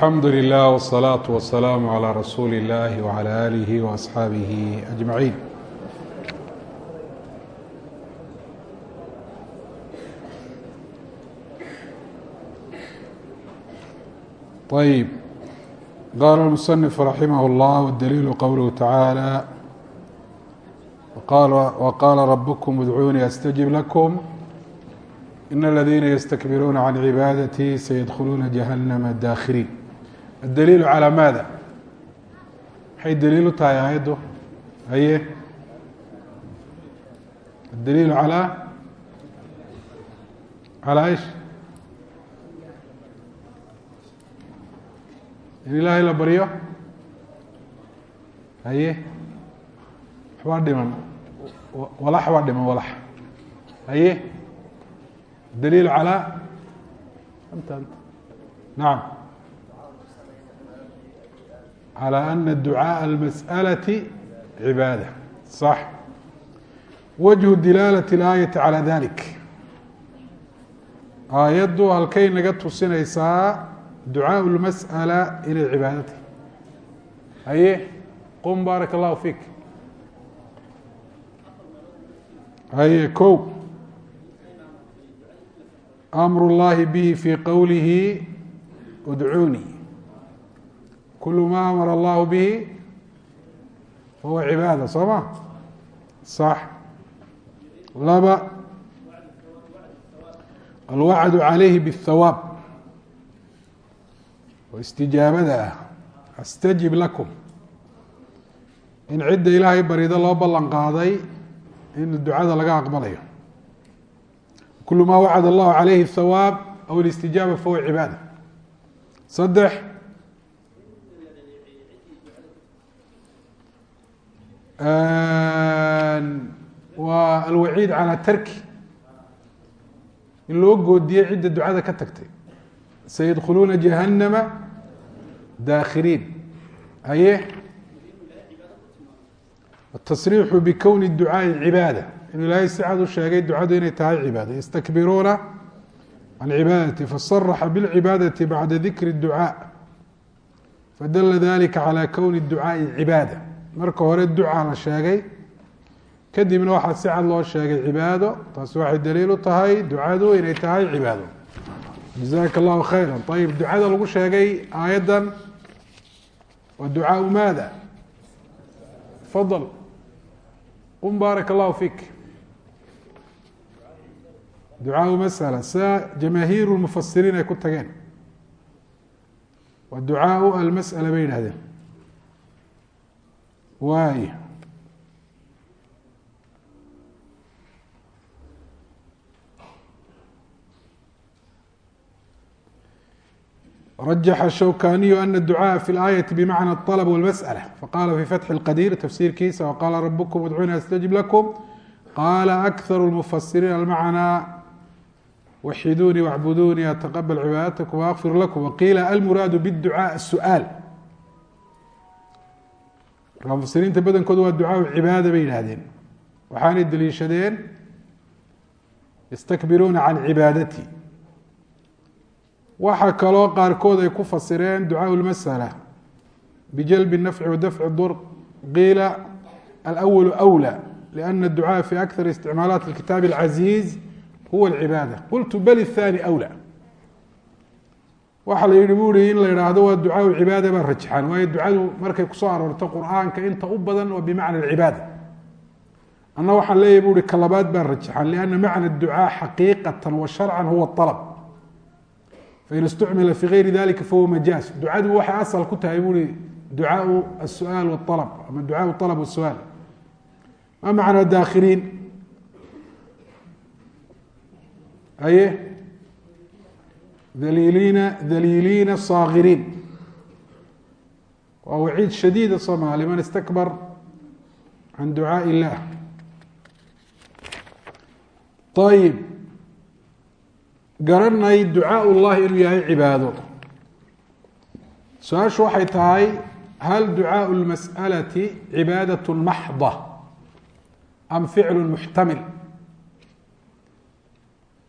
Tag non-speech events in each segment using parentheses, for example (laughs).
alxamdu lilah wsalaatu wasalaamu calaa rasuuli illaahi wacalaa aalihi wa asxaabihi ajmaciin ayb qaala اlmusanif raximah اllah daliilu qowluhu tacaala waqaala rabukum idcuunii astajib lakum. In aladiina ystakbiruuna can cibaadatii sayadkhuluuna jahannama daakhiriin addaliilu calaa maada maxay daliilu tahay aayaddu haye addaliilu calaa calaa ish in ilaahay la baryo haye waxbaa dhiman walax baa dhiman walax haye daliil calى anta ant nacam calى ana ducaaء اlmasأalaةi cibaada صax wajhu dilaalaة اlaayaةi calى dalik aayaddu halkay naga tusinaysaa ducaaء اlmasأala inay cibaado tahy haye qum baaraka اllahu fiik haye ko amr اllahi bihi fi qowlihi udcuunii kulu ma amara allahu bihi fahuwa cibaada soo ma sax laba alwacdu calayhi bالthawaab oo istijaabada ah astajib lakum in cidda ilaahay barido loo ballan qaaday in ducada laga aqbalayo kul ma wacd allahu calayhi الthawaab aw اlistijaaba fahuwa cibaada saddex waa alwaciid calaa tarki. In loo goodiye cidda ducada ka tagtay. Sayadkhuluuna jahannama daakhiriin. Haye atasriixu bikowni ducaai cibaada inuu ilaahay si cad u sheegay ducadu inay tahay cibaada. Yastakbiruuna can cibaadati fasaraxa bilcibaadati bacda dikri ducaa. Fadala dalika calaa kowni ducaai cibaada marka hore duca la sheegay. Kadibna waxaa si cad loo sheegay cibaado taasi waxay daliil u tahay ducadu inay tahay cibaado. Jazaaka allahu khayra ayib ducada lagu sheegay aayaddan waa ducaau maada fadl qum baaraka allahu fik. Ducaau masala saa jamaahiiru lmufasiriin ay ku tageen. Waa ducaau almas'ala bay yidhahdeen waay rajaxa shawkaniyu ana الducaaءa fi اlaayaةi bmacna الطلب wاlmasألة faqala fi fatxi اlqadiir tafsiirkiisa waqala rabkm udcuuni astajib lakum qala akharu اlmufasiriin almacnaa waxiduunii wacbuduunii ataqabal cibaadatakum waakfir lakum waqiila almuraadu bاducaaء الsu'aal marka mufasiriinta badankoodu waa ducaaءu cibaada bay yihahdeen waxaanay deliishadeen ystakbiruuna can cibaadati waxaa kaloo qaarkood ay ku fasireen ducaaء اlmasألة bijalbi الnafci wadafci dur qiila alأwl أwlى لأn الducاء fi akar isticmaalaat الkitaab الcaزiiz huwa الcibaadة qultu bel الثاني أwlى waxaa la yihi bu i in la idhaahdo waa ducaa cibaada baa rajaxan waayo ducadu markay ku soo aroorto qur'aanka inta u badan waa bimacna cibaada. Ana waxaan leeyahy bu i kalabaad baa rajaxan lana macna ducaa xaqiiqatan wa sharcan huwa alb fain istucmila fi gayri dalika fahuwa majaaz. Ducadu waxay asal ku tahay buui ducaau asuaal walb ama ducaau alb wasuaal ma macnaa daakiliin aye daliiliina daliiliina saakiriin waa waciid shadiida soma liman istakbar can ducaaء الlah ayib garanay ducaaء اllahi inuu yahay cibaado su-aashu waxay tahay hal ducaaء اlmasأalaةi cibaadaة maxضة am ficlu muxtamil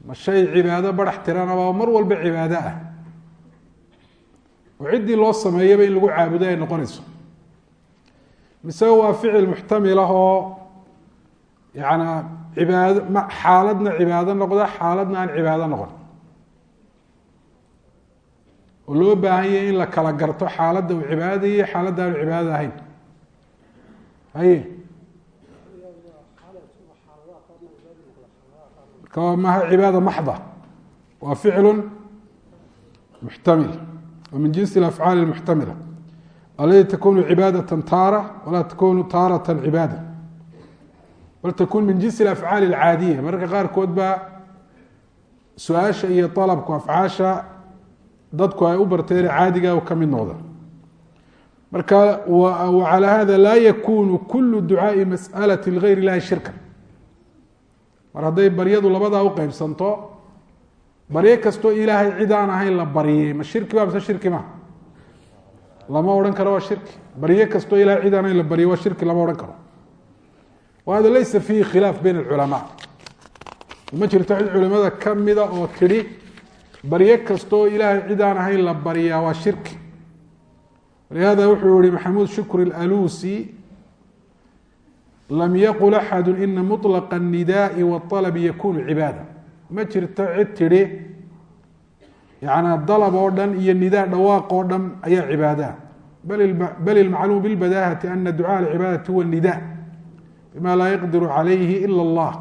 ma shay cibaado barax tiranaba oo mar walba cibaado ah. Oo ciddii loo sameeyaba in lagu caabudo ay noqonayso. Mise waa ficil muxtamilah oo yaana cibaado xaaladna cibaado noqda xaaladna aan cibaado noqon. Oo loo baahan yahay in la kala garto xaaladda uu cibaadada iyo xaaladda aanu cibaadada ahayn. Haye ka maaha cibaada maxda. Waa ficlu muxtamil. Oo min jinsi afcaali muxtamila alati takunu cibaadatan taara walaa takunu taarata cibaada. Bal takun min jinsi afcaali alcaadiya mararka qaarkood baa su'aasha iyo alabku afcaasha dadku ay u barteen caadiga ka mid noqda marka wacalaa hada laa yakunu kulu ducaai mas'alati ligayr illahi shirka mar hadday baryadu labadaa u qeybsanto baryo kastoo ilaahay cid aan ahayn la baryay ma shirki ba mise shirki ma? Lama odhan karo waa shirki. Baryo kastoo ilahay cid aan ahayn la baryay waa shirki lama odhan karo. Wa hada laysa fiihi khilaaf bayn alculamaa. Ma jirto cid culimada kamida oo tidhi baryo kastoo ilaahay cid aan ahayn la baryaa waa shirki. Walihada wuxuu yihi maxamuud shukri اlalusi lam yaqul axadu ina muطlaqa الnidaءi wاطalbi yakunu cibaada ma jirto cid tidhi yana dalab oo dhan iyo nidaa dhawaaq oo dhan ayaa cibaadaa bal ilmacluum bilbadahati ana ducaa alcibaadati huwa nida bima laa yaqdiru calayhi ila اllah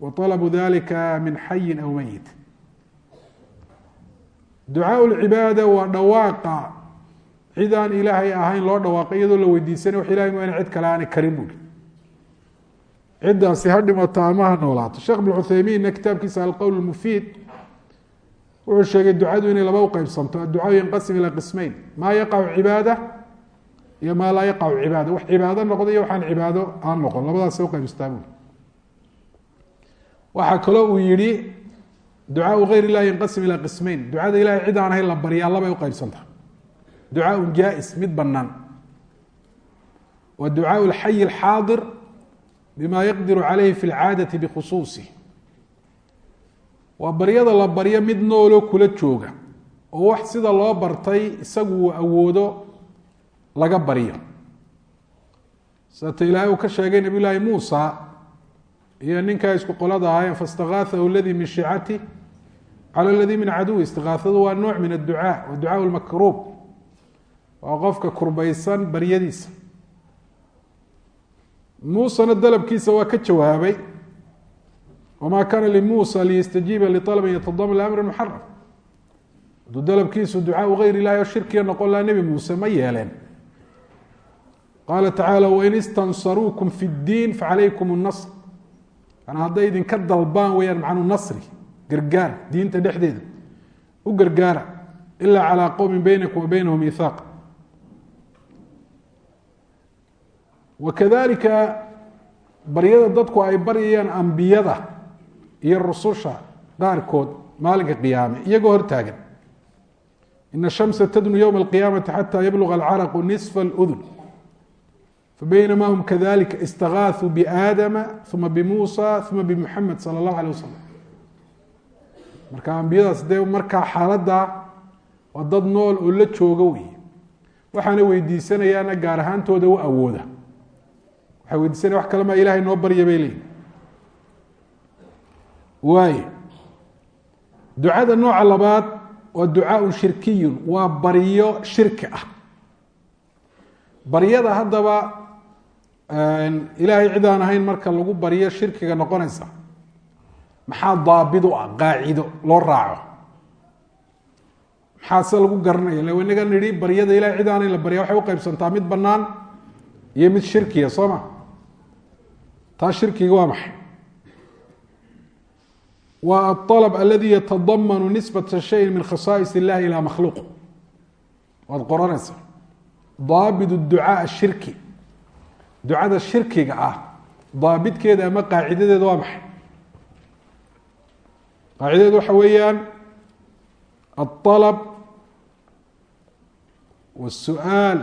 wa طalabu dalika min xayin aw meyit ducaa lcibaada waa dhawaaqa cid aan ilaahay ahayn loo dhawaaqay iyadoo la weydiisanay wax ilahay mooyaane cid kale aanay karin buuri ciddaasi ha dhimato ama ha noolaato sheekh bn cuthaymiinna kitaabkiisa alqowl mufiid wuxuu sheegay ducadu inay laba uqeybsanto adducaa yanqasim ilaa qismeyn maa yaqacu cibaada iyo maa laa yaqacu cibaada wax cibaado noqdo iyo waxaan cibaado aan noqon labadaasa uqeybsataa buuri waxaa kaloo uu yihi ducaau gayr illahi yanqasim ilaa qismeyn ducada ilahay cid aan ahayn la baryaa labay uqeybsanta ducaaun jaa-is mid banaan wa ducaau lxayi alxaadir bima yaqdiru calayhi fi lcaadati bikhusuusih waa baryada la baryo mid nooloo kula jooga oo wax sida loo bartay isagu uu awoodo laga baryo. Sata ilaahay uu ka sheegay nabiy llaahi muusa iyo ninkaa isku qolada ahaayeen faاstakaaahu ladii min shicati cala ladii min caduwi. Istikaasadu waa nooc min adducaa wa ducaa lmakruub waa qofka kurbaysan baryadiisa muusena dalabkiisa waa ka jawaabay wamaa kaana limuusa liyastajiiba lialabin yatadamn amri muxaram hadduu dalabkiisu ducaau gayr ilahi oo shirkiga noqon laha nebi muuse ma yeeleen. Qaala tacaala wain istansaruukum fi ddiin facalaykum nasr an hadday idinka dalbaan weyaan macnuu nasri gargaar diinta dhexdeeda u gargaara ilaa calaa qowmin baynakum wa baynahum ihaaq wakadalika baryada dadku ay baryayaan ambiyada iyo rususha qaarkood maalinka qiyaame iyagoo hortaagan. Ina shamsa tadnu yowma alqiyaamati xataa yabluga alcaraqu nisfa aludun fabaynama hum kadalika istagaasuu biaadama uma bimuusa uma bimuxamed sala allahu alay wasalam marka ambiyadaas dee markaa xaaladdaa waa dad nool oo la jooga wey waxaana weydiisanayaana gaar ahaantooda wa awooda waxay weydiisanaya wax kale maa ilahay noo barya bay leeyihiin waayo ducada nooca labaad waa ducaaun shirkiyun waa baryo shirki ah. Baryada haddaba ilaahay cid aan ahayn marka lagu baryo shirkiga noqonaysa maxaa daabid u ah qaacido loo raaco? Maxaa lagu garanaya? Le inaga nidhi baryada ilahay cid la barya waxay uqeybsantaa mid bannaan iyo mid shirkiya soo ma taa shirkiga waa maxay waa aلطلب aladi yatadamanu nisbaةa shayi min khasaais اllahi ilى makhluuq waad qoranaysaa daabit الducاء shirki ducada shirkiga ah daabitkeeda ama qaacidadeeda waa maxay qaacidadeedu waxa weeyaan الطلب والsu'aal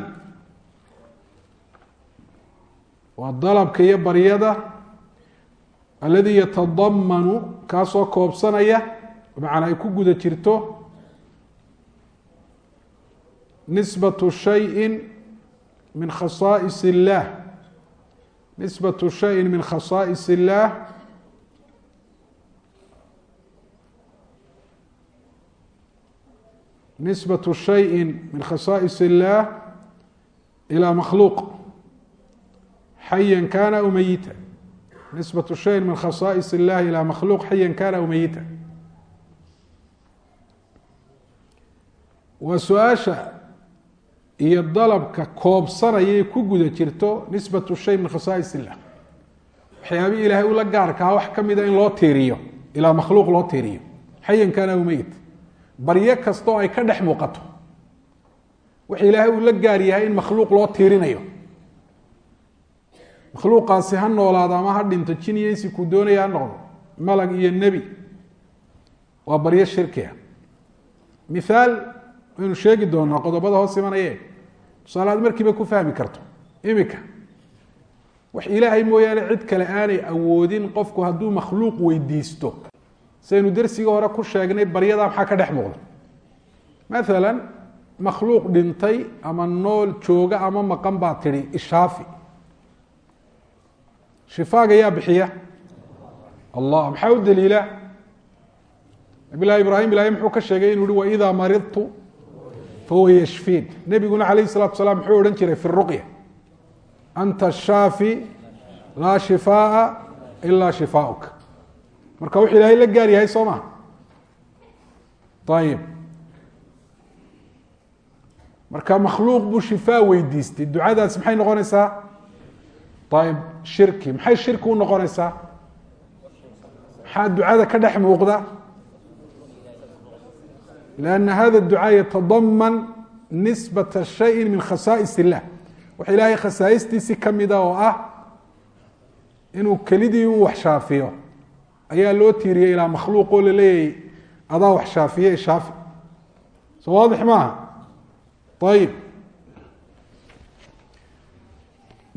waa dalabka iyo baryada alladii yatadamanu kaasoo koobsanaya bmacnaa ay ku guda jirto nisbatu shayin min khasaa'is illaah nisbatu shayin min khasaa'is illaah nisbatu shayin min khasaa'is illaah ilaa makhluuq xaya kana aw meyita nisbatu shayin min khasaa'is اllahi ilى makhluuq xaya kana aw meyita waa su'aasha iyo dalabka koobsanayay ku guda jirto nisbatu shay min khasaa'is illah waxyaabihii ilaahay ula gaarkaa wax ka mida in loo tiiriyo ilaa makhluuq loo tiiriyo xayan kana aw meyit baryo kasta oo ay ka dhex muuqato waxa ilaahay uu la gaar yahay in makhluuq loo tiirinayo makhluuqaasi ha noolaado ama ha dhinto jin iyo insi doonaya ha noqdo malag iyo nebi waa baryo shirkiga mithaal waynu sheegi doonaa qodobada hoos imanaye tusaale aad markiiba ku fahmi karto imika wax ilaahay mooyaane cid kale aanay awoodin qofku hadduu makhluuq weydiisto. Saynu dersiga hore ku sheegnay baryadaa maxaa ka dhex muuqda? Maalan makhluuq dhintay ama nool jooga ama maqan baa tidhi ishaafi shifaaga yaa bixiya. Allah maxaa u daliila? Nabi llahi ibraahim ilahay muxuu ka sheegay inuu hi waidaa maridtu fahuwa yashfiin nebiguna calayh salatu salaam muxuu odhan jiray fi ruqya. Anta shaafi laa shifaaa ilaa shifaauk. Marka wuxuu ilaahay la gaar yahay soo maha ayib marka makhluuq buu shifaa weydiistay. Ducadaasi maxay noqonaysaa? Ayib shirki. Maxay shirki u noqonaysaa? Maxaa ducada ka dhex muuqda? Lanna hada ducaa yatadaman nisbata shayin min khasaa'is illah waxa ilaahay khasaa'istiisii ka mida oo ah inuu kelidii u wax shaafiyo. Ayaa loo tiiriyey ilaa makhluuq oo la leeyahay adaa wax shaafiye ishaafi soo waadix maaha? Ayib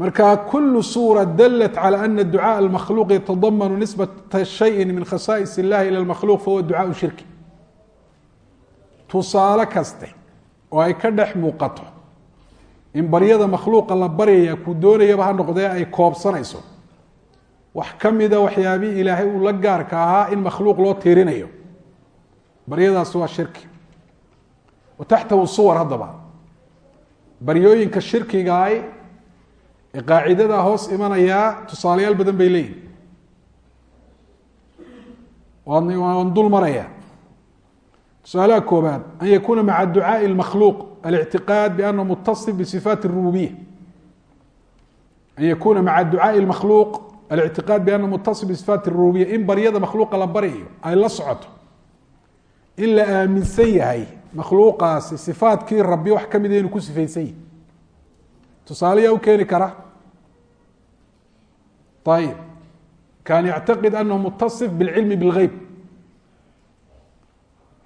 marka kul sورة dلت عalى أن الدuعاء المkخلوq يتضmن نسبة شhayءi min khasائص الlah ilى المkخلوq fahuwa duعاء shirki tusaale kaste oo ay ka dhex muuqato in baryada makhluuqa la baryaya kuu doonayaba ha noqdee ay koobsanayso wax ka mida waxyaabihii ilaahay uu la gaarka ahaa in makhluuq loo tiirinayo baryadaasi waa shirki wa taxtahu suwar haddaba baryooyinka shirkigaay ee qaacidadaa hoos imanayaa tusaalayaal badan bay leeyihin waan dul maraya tusaalaha koobaad an yakuna maca ducaaءi اmakhluuq alictiqaad banahu mutaصif bصifaat الrububiya an yakuna maca ducaaءi اmakhluuq alictiqaad bianahu mutaصif bصifaat الrububiya in baryada makhluuqa la baryayo ay la socoto in la aaminsan yahay makhluuqaasi sifaatkii rabi wax ka mida inuu ku sifaysan yahi tusaale yaa u keeni kara ayib kan yactaqid anahu mutaصif bاlcilmi bاlgeyb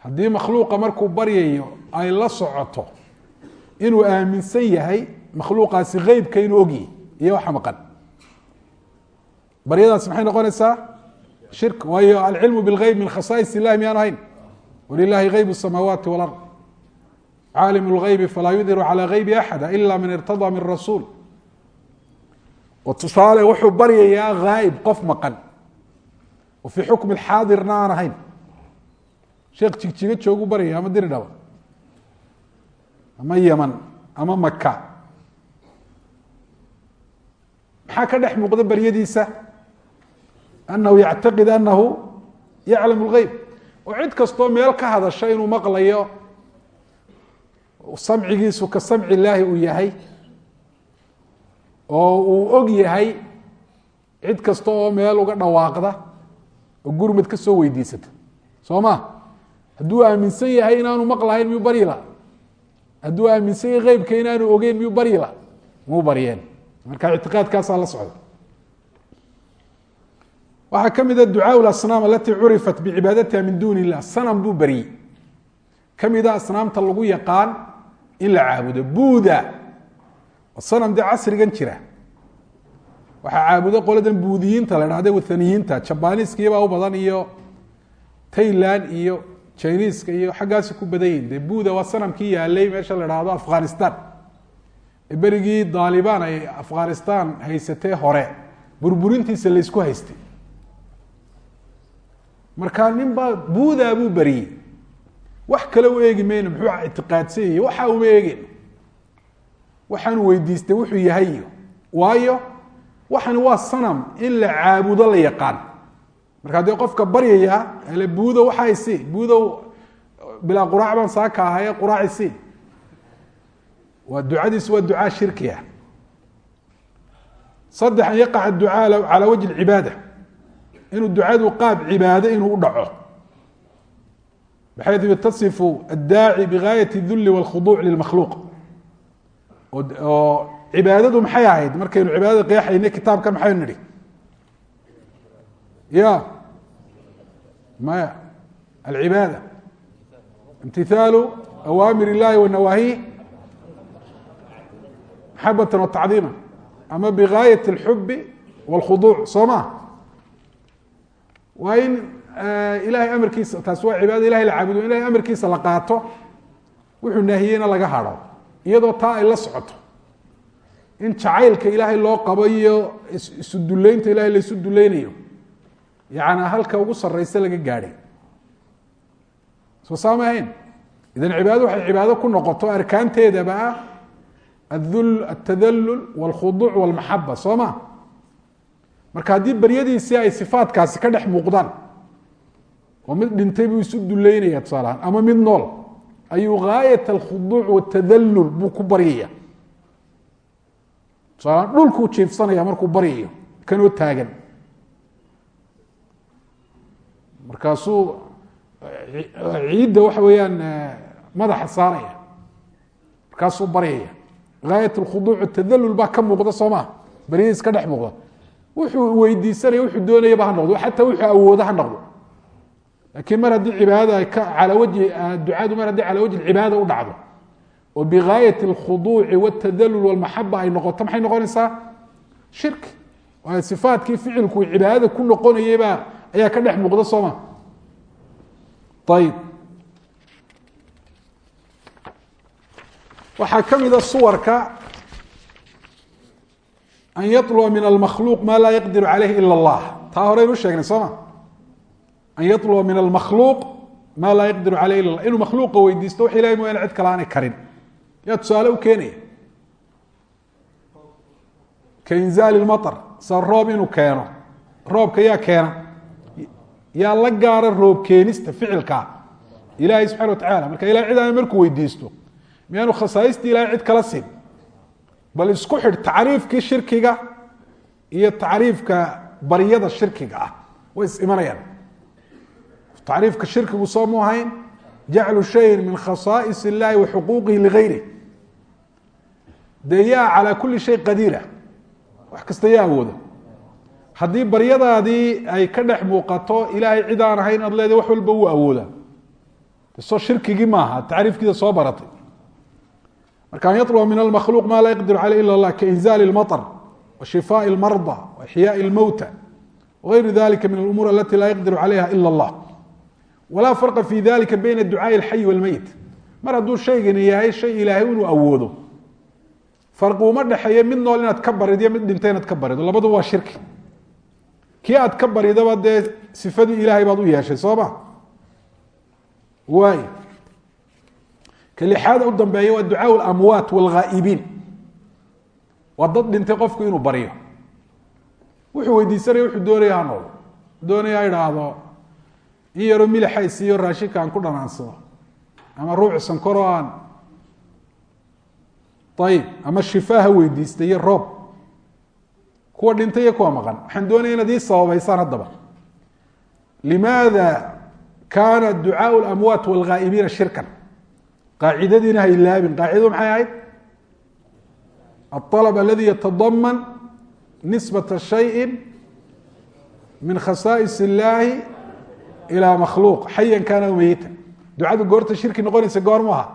haddii makhluuqa markuu baryayo ay la socoto inuu aaminsan yahay makhluuqaasi heybka inuu ogyahy iyo waxa maqan baryadaasi maxay noqonaysaa shirk waayo alcilmu bilgeyb min khasaais illahi miyaan ahayn walilahi geyb الsamaawaati walard caalim اlgeybi falaa yudhiru calى geybi axada ila man irtadaa min rasuul oo tusaale wuxuu baryayaa haayib qof maqan oo fii xukmi xaadirna aan ahayn sheekh jigjiga joogu baryaya ama diri dhaba ama yeman ama maka maxaa ka dhex muuqda baryadiisa anahu yactaqid anahu yaclam اlgeyb oo cid kastoo meel ka hadasha inuu maqlayo samcigiisu ka samci illaahi uu yahay oo uu og yahay cid kasta oo meel uga dhawaaqda oo gurmad ka soo weydiisata. Soo ma? Hadduu aaminsan yahay inaanu maqlahayn miyuu baryila hadduu aaminsan yahay eybka inaanu ogeyn miyuu baryila muu baryeen marka ictiqaadkaasaa la socda. Waxaa ka mida ah ducaa asnaam alatii curifat bicibaadatiha min duuni illah sanam buu baryey ka mida ah asnaamta lagu yaqaan in la caabudo buuda. Sanam dee casrigan jira. Waxaa caabudo qoladan buudiyiinta la dhahda wathaniyiinta jabaniiskiibaa u badan iyo tayland iyo jiniiska iyo xaggaasi ku badan dee buuda waa sanamkii yaalay meesha la idhaahdo afghanistan. Berigii daalibaan ay afghanistan haysatee hore burburintiisa laysku haystay. Markaa nin baa buudaa buu beriyey wax kale u eegi mayno muxuu ictiqaadsan yahiy waxa uma eegeyno waxaanu weydiistay wuxuu yahay waayo waxani waa sanam in la caabudo la yaqaan. Markaa dee qofka baryaya ele buudo waxaa isi buudo bilaa quraac baan saaka ahaye quraac isi waa ducadiisu waa ducaa shirki ah saddex an yaqaca ducaa calaa wajhi cibaada. Inuu ducadu qaab cibaado inuu u dhaco bxayu yatasifu addaaci bighaayati dulli walkhuduuc lilmakhluuq oo cibaadadu maxay ahayd markaynu cibaadada qeexayne kitaabkan maxaynu nidhi ya maya alcibaada imtihaalu awaamir illahi wa nawaahi maxabatan wa tacdiima ama bighaayat alxubi walkhuduuc soo ma waa in ilahay amarkiisa taas waa cibaada ilahay la caabudo ilahay amarkiisa la qaato wuxuu naahiyeyna laga hadho iyadoo taa ay la socoto. In jacaylka ilaahay loo qabo iyo isu duleynta ilahay la isu duleynayo yaana halka ugu sareysa laga gaadhay. Soo saama ahayn idan cibaado waxay cibaado ku noqoto arkaanteedaba ah aul altadallul walkhuduuc walmaxaba soo ma? Marka haddii baryadiisii ay sifaatkaasi ka dhex muuqdaan oo mid dhintay buu isu duleynaya tusaalahaan ama mid nool. Ayuu gaayat alkhuduuc watadallul buu ku baryaya tusaalahaan dhulkuu jiifsanaya markuu baryayo kanoo taagan. Markaasuu ciidda waxa weeyaan madaxa saaraya. Markaasuu baryaya gaayat alkhuduuc watadallul baa ka muuqda soo maa baryadiis ka dhex muuqda. Wuxuu weydiisanaya wuxuu doonayaba ha noqdo lakiin mar haddii cibaadada ala wajhi ducadu mar haddii cala wajhi cibaada u dhacdo oo bigaayat alkhuduuci waltadallul walmaxaba ay noqoto maxay noqonaysaa? Shirki waayo sifaatkii ficilku cibaadada ku noqonayeybaa ayaa ka dhex muuqda soo ma? Ayib waxaa ka mida suwarka an yaluba min almakhluuq maa laa yaqdiru caleyh ila allah. Taa horeynu sheegnay soo ma an yaluba min almakhluuq maa laa yaqdiru caleyh illa inuu makhluuqa weydiisto wax ilahay mooyaane cid kale aanay karin yaa tusaale u keenaya ka inzaali lmaطr sa roob inuu keeno roobka yaa keena la gaara roob keenista ficilkaa ilahay subxana wa tacala marka ilahay cid aan markuu weydiisto miyaanu khasaaistii cid kala siin bal isku xidh tacriifkii shirkiga iyo tacriifka baryada shirkiga ah way is imanayaan tacriifka shirkigu soo mu ahayn jaclu shayin min khasaais illahi wa xuquuqihi ligayri dee yaa calaa kuli shay qadiira wax kasta yaa awooda haddii baryadaadii ay ka dhex muuqato ilaahay cid aan ahayn ad leedahay wax walba wuu awooda soo shirkigii maaha tacriifkiisa soo baratay marka an yaluba min almakhluuq ma laa yaqdiru caleyh ila allah kainzaali اlmaطr wa shifaaءi اlmarضى wa ixyaaءi اlmowta wغayru dalika min alumuur alati laa yaqdiru calayha ila اllah walaa fara fi dalika bayna ducaai alxayi walmeyit mar hadduu shaygani yahay shay ilaahay inuu awoodo. Farqi uma dhexeeyo mid nool inaad ka barid iyo mid dhinta inaad ka barido labaduba waa shirki. Ki aad ka baridaba dee sifadii ilaahay baad u yeeshay sooma waay ka lixaad u dambeeya waa ducaa اlamwaat wاlghaa'ibiin waa dad dhintay qofku inuu baryo wuxuu weydiisanaya wuxuu doonaya nool. Doonaya idhaahdo in yaroo milixa isiiyo raashinka aan ku dhanaansado ama ruuc sankoro aan ayib ama shifaa ha weydiista iyo roob kuwa dhintay iyo kuwa maqan waxaan doonaya inaad ii sababaysaan haddaba limaada kaana ducaaء اlamwaat wاlghaa'ibiina shirkan qaacidadiina ha ilaabin qaacidadu maxay ahayd aلطalb aladi yatadaman nisbaة shayءi min khasaais اllahi ilaa makhluuq xayan kaana meyita ducadu goorta shirki noqonaysa goormaha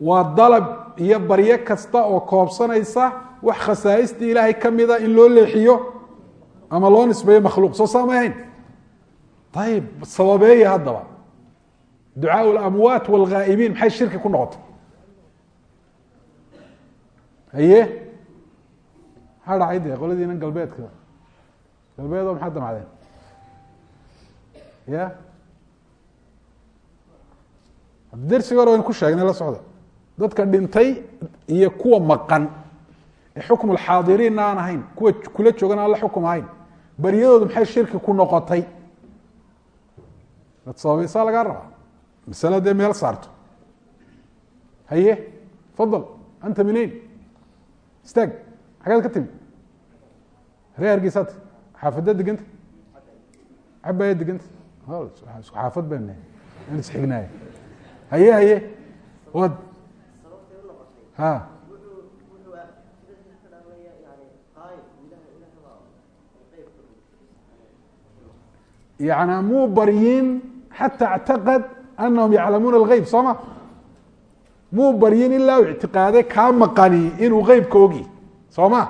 waa dalab iyo baryo kasta oo koobsanaysa wax khasaaistii ilaahay ka mida in loo leexiyo ama loo nisbeeyo makhluuq soo saamay hayn ayib sababeeya haddaba ducaau lamwaat walghaa'ibiin maxay shirki ku noqotay haye maxaa dhacay dee qoladiina galbeedka galbeed oo maxaa damcdeen ya. Dersiga hore waynu ku sheegnay la socda. Dadka dhintay iyo kuwa maqan. Ee xukm اlxaadiriinna aan ahayn kuwa kula joogan aan la xukum ahayn. Baryadoodu maxay shirki ku noqotay? Ad sababaysaa lagaa rabaa. Masala dee meel saarto. Haye fadal anta minayn istaag xagaad ka timi. Ree hargeysaat xaafadda deganta cabaya isku xaafad baan aan isxignaaya haye haye wad. Ha. Yani muu baryin xata اctaqad ictiqaaday kaa maqani inuu geybka ogi soo ma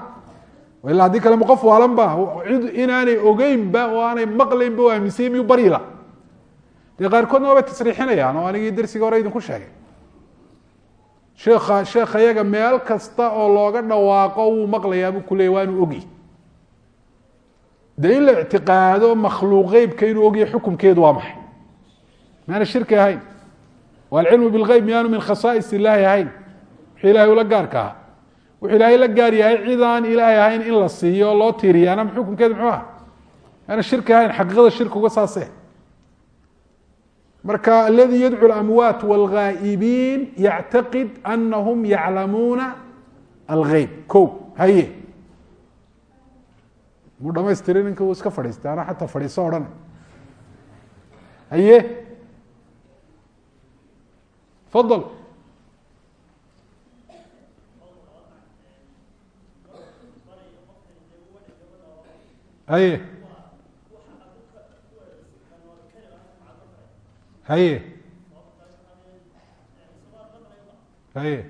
ila haddii kale ma qof waalan ba cid inaanay ogeynba oo aanay maqlaynba o aaminsanya miyuu baryila dee qaarkoodna waabay tasriixinayaan oo anigii dersiga hore idinku sheegay. Sheekha sheekha yaga meel kasta oo looga dhawaaqo wuu maqlayaa buu kuleeyay waa inuu ogi. Dee in la ictiqaado makhluuq geybka inuu ogya xukumkeedu waa maxay? Maana shirki ahayn. Alcilmu bilgeyb miyaanu min khasaais illaahi ahayn. Wuxuu ilahay ula gaarka aha wuxuu ilaahay la gaar yahay cidaan ilaahay ahayn in la siiyo loo tiiriyaana xukumkeedu muxuu aha maana shirki ahayn xaqiiqada shirkiga saase marka aladii yadcu اlamwaat wاlghaa'ibiin yactaqid anahum yaclamuuna algeyb ko haye. Muu dhamaystiri ninka uu iska fadhiistay? Ana xataa fadhiiso odhana haye. Fadal haye haye haye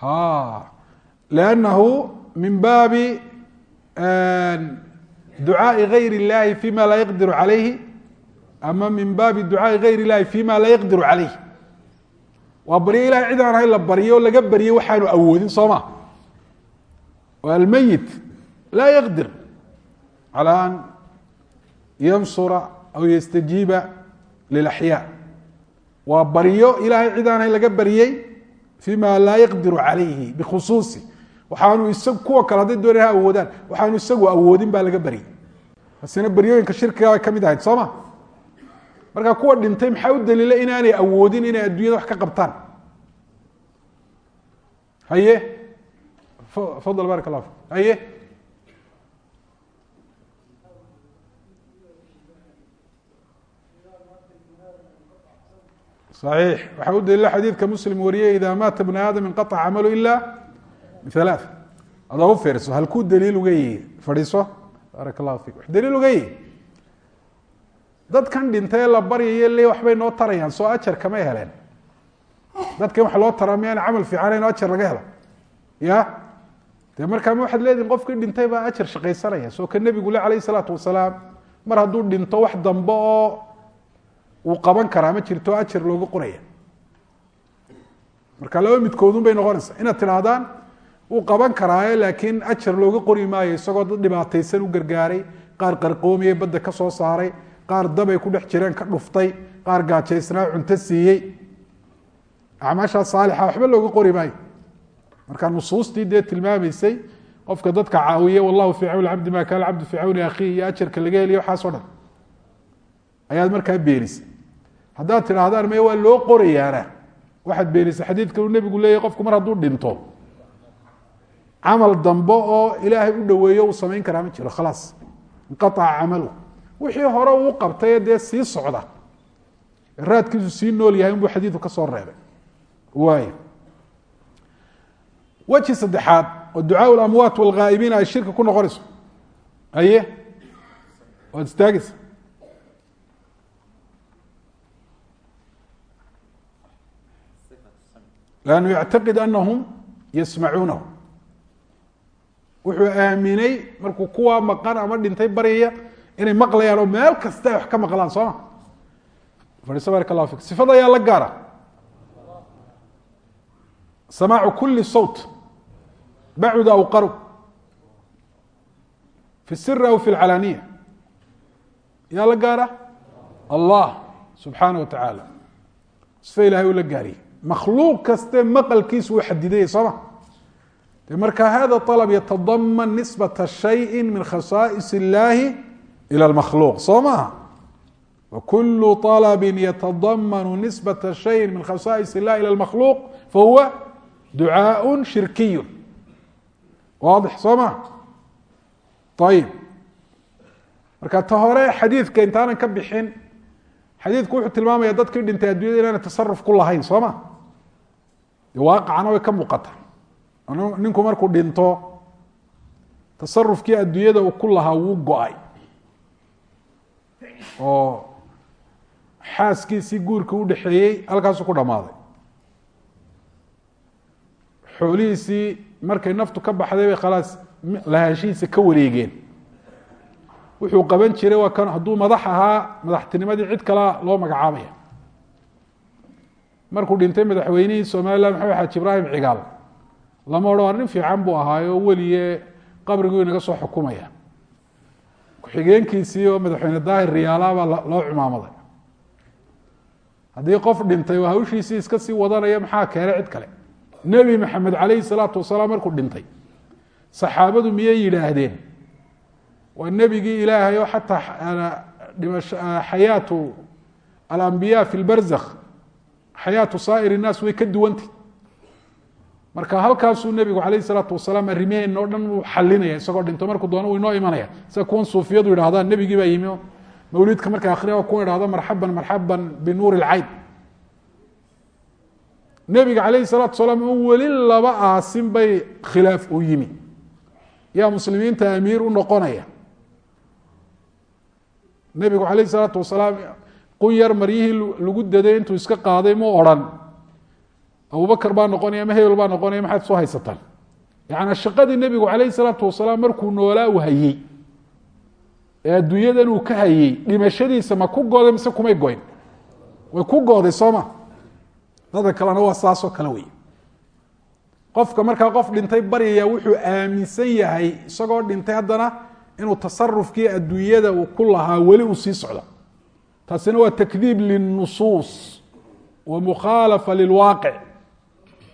ha لأnnahu min baabi ducaaءi غayr الlahi fima laa yaqdiru عalayhi ama min baabi ducaaءi غayr الlahi fima laa yaqdiru عalayh waa baryo ilahay cid aan ahayn la baryo laga baryo waxaanu awoodin soo ma almeyit laa yaqdir calى an yansura aw yastajiiba lilaxyaa waa baryo ilahay cid aan ahayn laga baryey fima laa yaqdiru calayhi bikhusuusi waxaanu isagu kuwa kale hadday doonay ha awoodaan waxaanu isagu awoodin baa laga baryay taasina baryooyinka shirkiga bay ka mid ahayd soo ma marka kuwa dhintay maxaa u daliila inaanay awoodin inay addunyada wax ka qabtaan haye fadal barak allah fik haye. صaxiix waxaa u daliila xadiidka muslim wariyey ida maata bn aadam inqaطca camalu ila min halaa adoo u fiirso halkuu daliil uga yihi fadhiiso? Barak yihi dadkan dhintay la baryayo le waxbay noo tarayaan soo ajar kamay heleen. Dadkan wax loo taraa miyaana camal fiicanayn o ajar laga helo. Ya dee markaa ma waxaad leedihin qofkii dhintay baa ajar shaqaysanaya. Soo ka nebigu le alayh isalaatu wasalaam mar hadduu dhinto wax dambe oo uu qaban karaa ma jirto ajar looga qoraya marka laba midkoodun bay noqonaysaa inaad tidhaahdaan wuu qaban karaaye laakiin ajar looga qori maayo isagoo dad dhibaataysan u gargaaray qaar qarqoomiyey badda ka soo saaray qaar dabay ku dhex jireen ka dhuftay qaar gaajaysnaa cunto siiyey. Acmaashaa saalixa waxba looga qori maayo marka nusuustii dee tilmaamaysay qofka dadka caawiye wallahu fii cawni cabdi ma kaana cabdu fii cawni akhiih iyo ajarka laga heliyo waxaasoo dhan. Ayaad markaa beenisay. Haddaad tidhaahdaan maya waa loo qorayaana. Waxaad beenisay xadiidka uu nebigu leeyahy qofku mar hadduu dhinto camal dambe oo ilaahay u dhoweeyo uu samayn karaa ma jiro khalaas inqaaca camalu. Wixii hore uu qabtay dee sii socda raadkiisu sii nool yahay inbuu xadiidku ka soo reebay. Waay weji saddexaad oo ducaa lamwaat walghaa'ibiin ay shirka ku noqonayso. Aye waad istaagaysa. Lannu yactaqid anahum yasmacuunahu wuxuu aaminay markuu kuwaa maqan ama dhintay baryaya inay maqlayaan oo meel kasta ay wax ka maqlaan soo ma? Fadhiiso barak allahu fik sifada ayaa la gaara. Samaacu kuli sawt bacud aw qarub fi siri aw fi lcalaaniya yaa la gaara allah subxaana wa tacaala sifa ilahay uu la gaariyey makhluuq kaste maqalkiisu uu xadidayay soo ma de marka hada طalb yatadaman nisbata shayi min khasaa'is اllahi ilى اlmakhluuq soo maaha wakulu طalbi yatadamanu nisbata shayi min khasaa'is اllahi ilى اlmakhluuq fahuwa ducaaء shirkiy waadix soo ma ayib marka ta hore xadiidka intaanan ka bixin xadiidku wuxuu tilmaamaya dadkii dhintay addunyada inaana tasaruf ku lahayn soo ma de waaqicana way ka muuqata. Ninku markuu dhinto tasarufkii adduunyada uu ku lahaa wuu go'ay. Oo xaaskiisii guurka u dhexeeyey halkaasuu ku dhammaaday xoolihiisii markay naftu ka baxday bay khalaas lahaanshihiisa ka wareegeen. Wuxuu qaban jiray waa kan hadduu madax ahaa madaxtinimadii cid kala loo magacaabaya. Markuu dhintay madaxweynihii somalilan maxamed xaaji ibraahim cigaal lama war nin fiican buu ahaayo weliye qabriguu inaga soo xukumaya. Ku-xigeenkiisii oo madaxweyne daahir riyaala baa loo cumaamaday haddii qof dhintay oo hawshiisii iska sii wadanaya maxaa keenay cid kale nebi maxamed calayhi salaatu wasalaam markuu dhintay. Saxaabadu miyay yidhaahdeen? Waa nebigii ilaahay oo xataa xayaatu alambiya fi lbarzakh xayaatu saa'ir innaas way ka duwantay. Marka halkaasuu nebigu calayh isalaatu wasalaam arrimaheenna o dhan uu xalinaya isagoo dhinto markuu doono uu inoo imanaya. Sida kuwan suufiyadu yidhahdaan nebigii baa yimi o mawlidka akhriya kuwa idhahdo marxaban marxaban binuuri lcayn nebiga calayhi salaatu wasalaam in weli laba aasin bay khilaaf uu yimi. Yaa muslimiinta amiir u noqonaya. Nebigu calayhi salaatu wasalaam qun yar maryihii lagu daday intuu iska qaaday mu odrhan abubakr baa noqonaya ama hebel baa noqonaya maxaad soo haysataan? Yaani shaqadii nebigu calayhi salaatu wasalaam markuu noolaa uu hayey ee adduunyadan uu ka hayey dhimashadiisa ma ku goday mise kumay goyn? Way ku gooday sooma dada kalena waa saasoo kale wey qofka markaa qof dhintay baryaya wuxuu aaminsan yahay isagoo dhintay haddana inuu tasarufkii adduunyada uu ku lahaa weli uu sii socdo. Taasina waa takdiib linusuus wa mukhaalafa lilwaaqic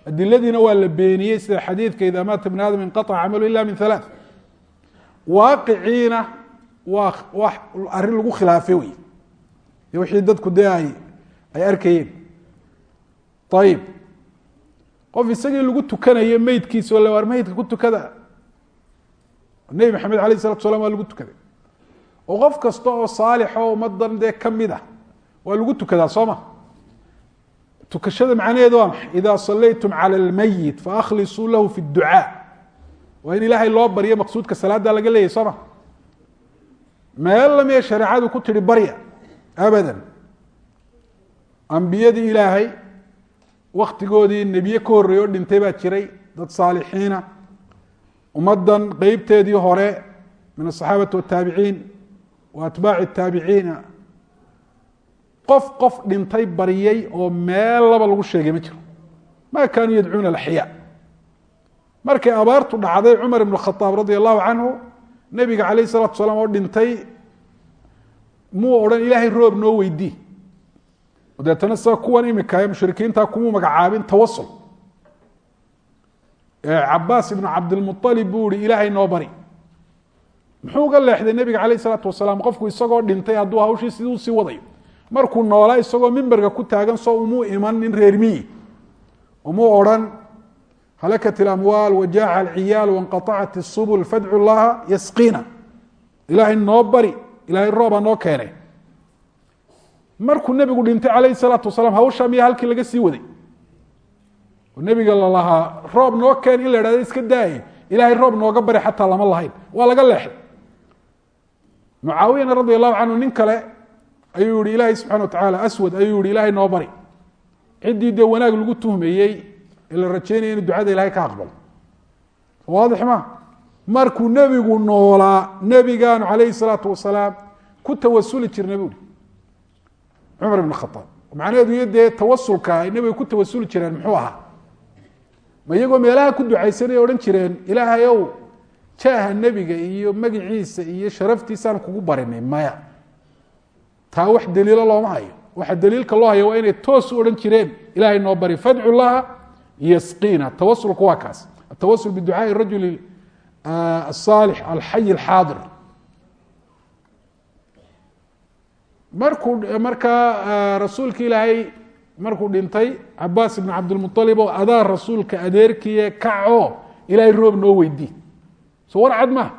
adiladiina waa la beeniyey sida xadiidka ida maata bn aadam inqaطca camalu ila min halaaث waaqiciina waa wa arrin lagu khilaafay wey wixii dadku dee ay ay arkayeen ayib qof isagii lagu tukanayo meydkiisi oo waar meydka ku tukada. Nebi maxamed alayh isalatu salam waa lagu tukaday. Oo qof kasta oo saalixo ummadan dee ka mid ah waa lagu tukadaa soo ma? Tukashada macnaheedu waa maxay? Idaa salaytum cala almayit faahlisuu lahu fi ducaa. Waa in ilaahay loo baryo maqsuudka salaadda laga leeyahy soo ma? Meella mee shareecadu ku tihi barya waktigoodii nebiye ka horreeye oo dhintay baa jiray dad saalixiina. Ummaddan qeybteedii hore min asaxaabati wataabiciin wa atbaaci taabiciina qof qof dhintay baryay oo meel laba lagu sheegay ma jiro. Ma kaanuu yadcuuna alaxyaa markay abaartu dhacday cumar ibn khaaab radia allahu canhu nebiga calayh salatu salaam oo dhintay muu odhan ilaahay roob noo weydii deetana sida kuwan imika mushrikiinta kumuu magacaabin tawasul cabaas ibnu cabdilmualib buu ihi ilaahay noo bari. Muxuu uga leexday nebiga calayh isalaatu wasalaam qofku isagoo dhintay hadduu hawshii sidii u sii wadayo. Markuu noolaa isagoo mimberga ku taagan soo umuu iman nin reer miyi. Umuu odhan halakat ilamwaal wajaaca alciyaal wanqaacat isubul fadcu llaha yasqiina. Ilaahay noo bari ilaahay roobaa noo keene markuu nebigu dhintay calayhi salaatu wasalaam hawshaa miya halkii laga sii waday? Oo nebiga lalahaa roob noo keen in la idhahdo iska daaye. Ilaahay roob nooga bari xataa lama lahayn. Waa laga leexday. Mucaawiyana radi allahu canhu nin kale ayuu yihi ilaahay subxana wa tacaala aswad ayuu yihi ilaahay noo bari. Ciddii dee wanaag lagu tuhmeeyey ee la rajeynaya inuu ducada ilahay ka aqbalo. Waadix ma? Markuu nebigu noolaa nebigaanu calayhi salaatu wasalaam ku tawasuli jirna buuri cumar ibn khaaab macnaheedu iyo dee tawasulka ay nebiga ku tawasuli jireen muxuu ahaa? Ma iyagoo meelaha ku ducaysanaya odhan jireen ilaahay ow jaaha nebiga iyo magiciisa iyo sharaftiisaan kugu barinay maya. Taa wax daliilo looma hayo. Waxa daliilka loo hayo waa inay toos u odhan jireen ilahay noo bari fadcu laha yasqiina. Tawasulku waa kaas. Atawasul biducaai rajuli asaalix alxayi alxaadir markuu markaa rasuulka ilaahay markuu dhintay cabaas ibn cabdilmualib oo adaa rasuulka adeerkiye kaco ilahay roob noo weydii so war cad maha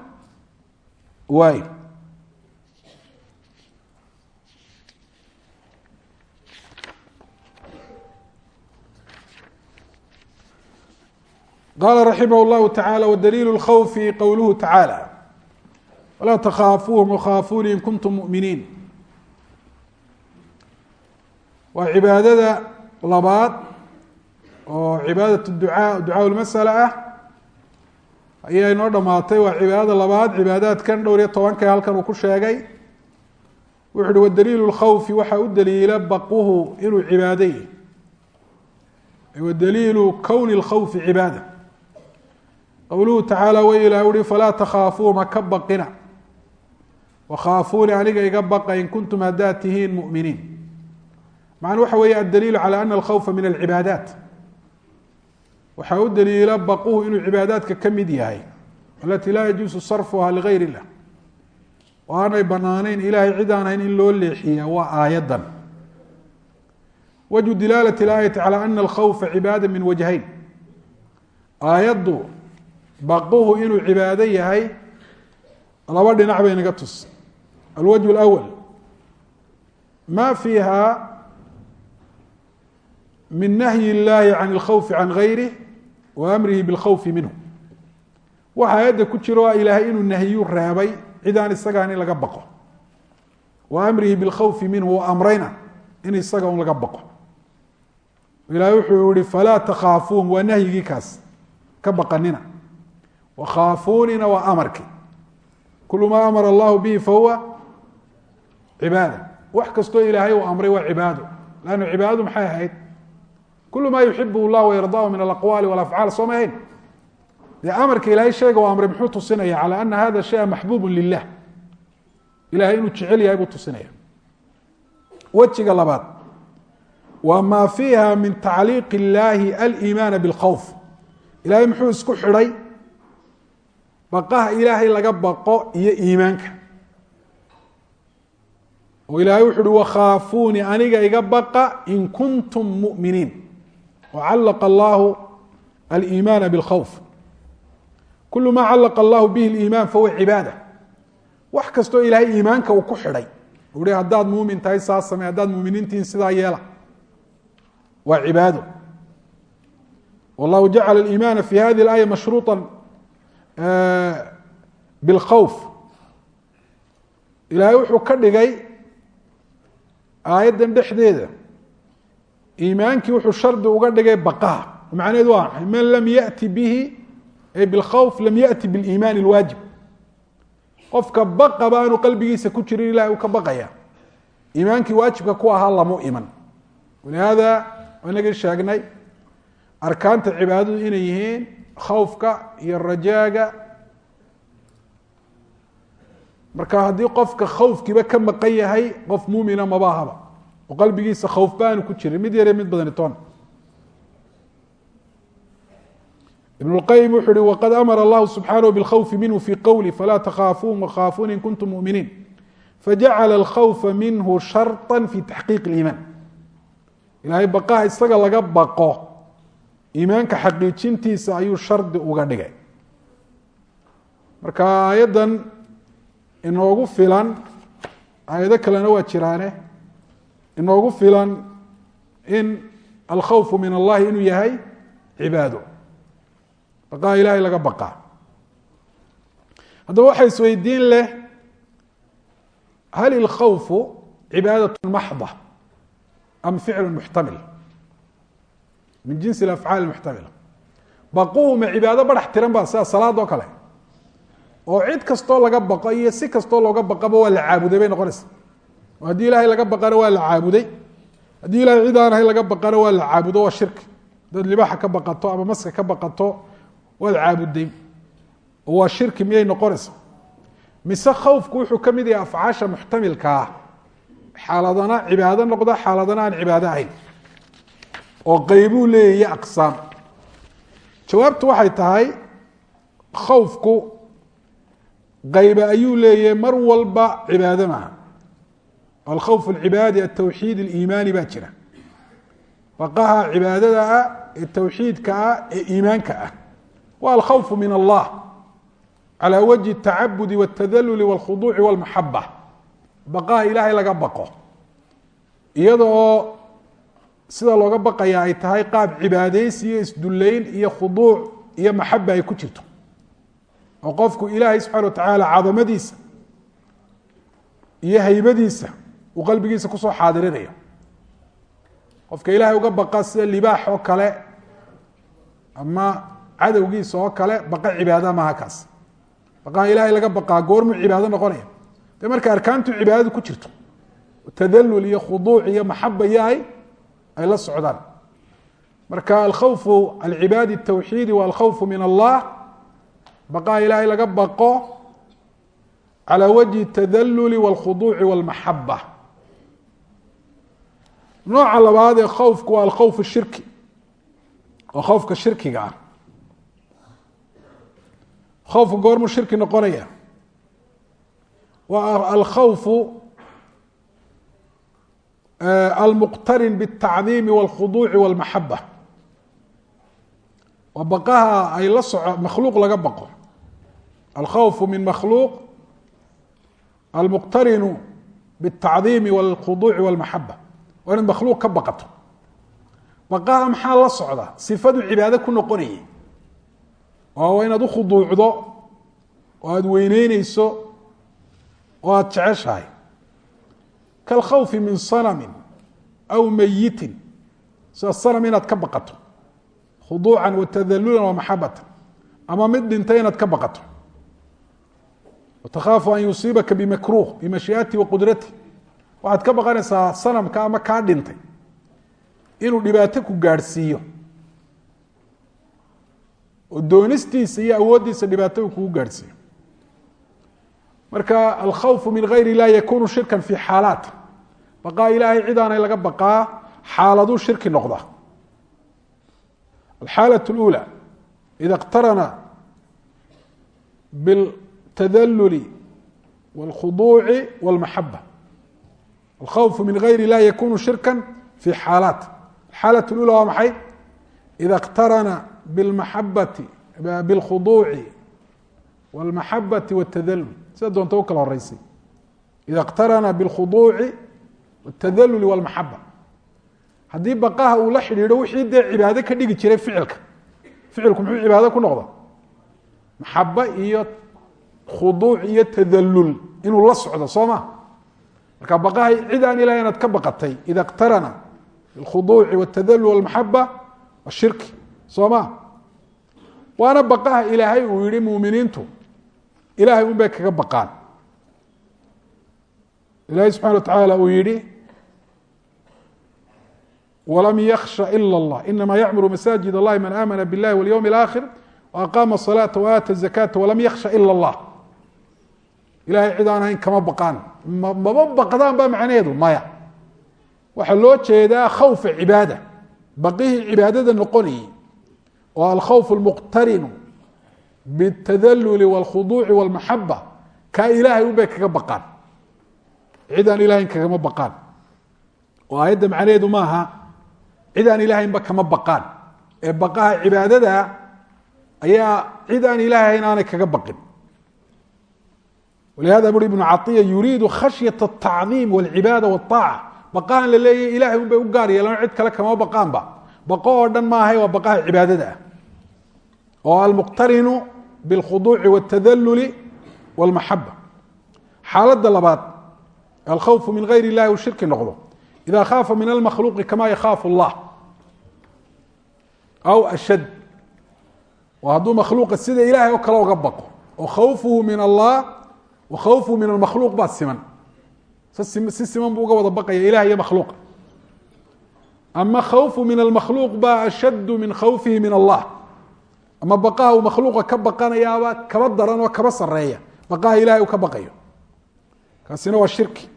waay qala raximah اllahu tacala wdaliil اlkhawfi qowluhu tacaalى walaa takhaafuuhum wakhaafuuni in kuntum muminiin waa cibaadada labaad oo cibaadat ducaa ducaa lmasala ah. Ayaa inoo dhamaatay waa cibaadada labaad. Cibaadaadkan dhowr iyo tobanka halkan uu ku sheegay. Wuxu uhi wadaliilu lkhawfi waxaa u daliila baquhu inuu cibaadey wadaliilu kowni lkhawfi cibaada. Qowluhu tacaala way ilah uhi falaa takhaafuuma ka baqina. Wakhaafuuni aniga iga baqa in kuntum haddaad tihiin muminiin macna waxa weeye addaliilu calى ana alkhawfa min alcibaadaat waxaa u daliila baquhu inuu cibaadaadka ka mid yahay alati laa yajuusu sarfuha ligayr illah oo aanay banaanayn ilahay cid aan ahayn in loo leexiya waa aayaddan wajhu dilaalat اlaayati calى ana alkhawfa cibaada min wajhayn aayaddu baquhu inuu cibaado yahay laba dhinac bay naga tus alwajh اlأwl ma fiiha min nahyi اllaahi can اlkhawfi can gayrih wa amrihi bilkhawfi minhu. Waxa aayadda ku jiro a ilaahay inuu nahiyuu reebay cid aan isagaan in laga baqo. Wa amrihi bilkhawfi minhu wa amrayna in isaga un laga baqo. Ilaahay wuxuu yihi falaa takhaafuun waa nahyigii kaas. Ka baqanina wakhaafuunina waa amarkii kulu maa kul ma yuxib llah wayardaahu min alaqwaali walafcaal soo ma ahayn? Dee amarka ilaahay sheega o amre muxuu tusinaya cala ana hada shaya maxbuubu lilah ilahay inuu jecel yahay buu tusinaya. Wejiga labaad waa maa fiiha min tacliiq illaahi aliimaana bilkhowf ilaahay muxuu isku xidhay baqaha ilaahay laga baqo iyo iimaanka. Oo ilaahay wuxu uhi wakhaafuuni aniga iga baqa in kuntum mu'miniin wacalaqa allahu aliimaana bilkhawf kulu maa calaqa allahu bihi liimaan fahuwa cibaada wax kastoo ilaahay iimaanka uu ku xidhay uhi haddaad muumin tahay saa samey haddaad muuminiintihin sidaa yeela waa cibaado wallahu jacala aliimaana fi hadi اlaaya mashruuطa bilkhawf ilaahay wuxuu ka dhigay aayaddan dhexdeeda iimaankii wuxuu shardi uga dhigay baqaha macnaheedu waa maxay? Man lam yati bihi ay bilkhawf lam yati biliimaan اlwaajib qofka baqaba aanu qalbigiisa ku jirin ilahay uu ka baqaya. Iimaankii waajibka ku ahaa lamu iman. Walihaada inagii sheegnay arkaanta cibaadadu inay yihiin khawfka iyo rajaaga. Marka haddii qofka khawfkiiba ka maqan yahay qof muumina mabaahaba oo qalbigiisa khawfba aanu ku jirin mid yare mid badani toon ibn اlqayim wuxu uhi waqad amara allahu subxanahu biاlkhawfi minhu fi qowli falaa takhaafuun wakhaafuun in kuntum muminiin fajacala alkhawfa minhu sharطa fi taxqiiq اliimaan ilahay baqaha isaga laga baqo iimaanka xaqiijintiisa ayuu shardi uga dhigay marka aayaddan inoogu filan aayado kalena waa jiraane inoogu filan in alkhawfu min allahi inuu yahay cibaado. Baqaha ilahay laga baqaa. Haddaba waxa isweydiin leh hal ilkhawfu cibaadaة maxda am ficlu muxtamil? Min jinsi afcaal muxtamila baquhu ma cibaado barax tiran ba sida salaad oo kale. Oo cid kastoo laga baqo iyo si kastoo looga baqaba waa la caabuday bay noqonaysa haddii ilaahay laga baqana waa la caabuday. Haddii ilahay cid aan ahay laga baqana waa la caabudo waa shirki dad libaaxa ka baqato ama maska ka baqato waad caabuday. Waa shirki miyay noqonaysa mise khawfku wuxuu ka mid yahay afcaasha muxtamilka ah. Xaaladana cibaado noqda xaaladana aan cibaado ahayn. Oo qeybuu leeyahy aqsaam. Jawaabtu waxay tahay khawfku qaybe ayuu leeyahay mar walba cibaado maaha alkhawf alcibaadi altawxiid aliimaani baa jira baqaha cibaadada ah ee tawxiidka ah ee iimaanka ah wa alkhawfu min allah calى wajhi الtacabudi wاtadaluli wاlkhuduuci wاlmaxaba baqaha ilaahay laga baqo iyada oo sida looga baqaya ay tahay qaab cibaadeysi iyo isduleyn iyo khuduuc iyo maxaba ay ku jirto oo qofku ilaahay subxana watacaala cadamadiisa iyo haybadiisa uu qalbigiisa ku soo xaadirinayo. Qofka ilaahay uga baqa sida libaax oo kale ama cadowgiisa oo kale baqa cibaada maaha kaas. Baqaha ilaahay laga baqaa goormuu cibaado noqonaya. Dee markay arkaantu cibaadadu ku jirto tadalul iyo khuduuc iyo maxaba iyo ay la socdaan. Marka alkhawfu alcibaadi tawxiidi wa min allah baqaha ilaahay laga baqo calaa wajhi tadaluli walkhuduuci walmaxaba nooca labaad ee khawfku waa alkhawf shirki oo khawfka shirkiga ah khawfku goormuu shirki noqonaya waa alkhawfu almuqtarin bالtacdiimi wاlkhuduuci wاlmaxaba waa baqaha ay la soco makhluuq laga baqo alkhawfu min makhluuq almuqtarinu bالtacdiimi wاlkhuduuci wاlmaxaba waa inaad makhluuq ka baqato. Baqaha maxaa la socda? Sifadu cibaado ku noqonayay. Oo inaad ukhuduucdo oo aada weyneyneyso oo aada jeceshahay. Kalkhawfi min sanamin aw mayitin sida sanam inaad ka baqato. Khuduucan wa tadalulan wa maxabatan ama mid dhintay inaad ka baqato. Watakhaafu an yusiibaka bimakruuh bimashiiati wa waxaad ka baqanaysaa sanamka ama kaa dhintay inuu dhibaato ku gaadhsiiyo oo doonistiisa iyo awooddiisa dhibaato uu kugu gaadhsiiyo marka alkhawfu min gayr illah yakunu shirkan fi xaalaat baqaa ilaahay cid aanay laga baqaa xaaladuu shirki noqda alxaalaة اlأulى ida اqtarana bاltadaluli wاlkhuduuci wاlmaxaba alkhawfu min gayr illah yakunu shirka fi xaalaat alxaalaة اlأulى waa maxay ida اqtarana bاlmaxabati bاlkhuduuci wاlmaxabati wاtadalul sida doonta u kala horeysay ida اqtarana bاlkhuduuci wاtadaluli wاlmaxaba haddii baqaha uu la xidhiidho wixii dee cibaado ka dhigi jiray ficilka ficilku muxuu cibaado ku noqda maxaba iyo khuduuc iyo tadalul inuu la socdo soo ma marka baqaha cid aan ilahay inaad ka baqatay ida اqtarana bاlkhuduuci wاtadalul wاlmaxaba waa shirki soo ma waana baqaha ilaahay uu yihi muminiintu ilahay un bay kaga baqaan ilahay subxana wa tacaala uu yihi wlam ykشha ilا اllah inama yacmuru masaajid اllahi man amana biاllahi wاlyowm اlآkhir وaqama الصalaaةa وaata الزakata walam yaksha ilا اllah ilahay cid aan ahayn kama baqaan maba baqdaan ba macnaheedu maya waxaa loo jeedaa khawfa cibaada baqihii cibaadada noqonayay oo alkhawf اlmuqtarinu bالtadaluli wاlkhuduuci wاlmaxaba kaa ilahay un bay kaga baqaan cid aan ilahayn kagama baqaan oo aayadda macnaheedu maaha cid aan ilaahaynba kama baqaan ee baqaha cibaadada ayaa cid aan ilaahayn aanay kaga baqin walihada buri ibnu caiya yuriidu khashyaة الtacdiim wاlcibaada wالطaaca baqahan la leeyahy ilahay un bay u gaar yeelan cid kale kama baqaanba baqo oo dhan maahay waa baqaha cibaadada ah oo almuqtarinu bاlkhuduuci wالtadaluli wاlmaxaba xaaladda labaad alkhawfu min gayr اllahi uu shirki noqdo ida khaafa min almakhluuqi kama yakhaafu اllah aw ashad oo hadduu makhluuqa sida ilaahay oo kale uga baqo oo khawfuhu min allah wa khawfuhu min almakhluuq baa siman si siman buu uga wada baqaya ilah iyo makhluuqa ama khawfu min almakhluuq baa ashaddu min khawfihi min allah ama baqaha uu makhluuqa ka baqanayaaba kaba daran oo kaba sareeya baqaha ilahay uu ka baqayo kaasina waa shirki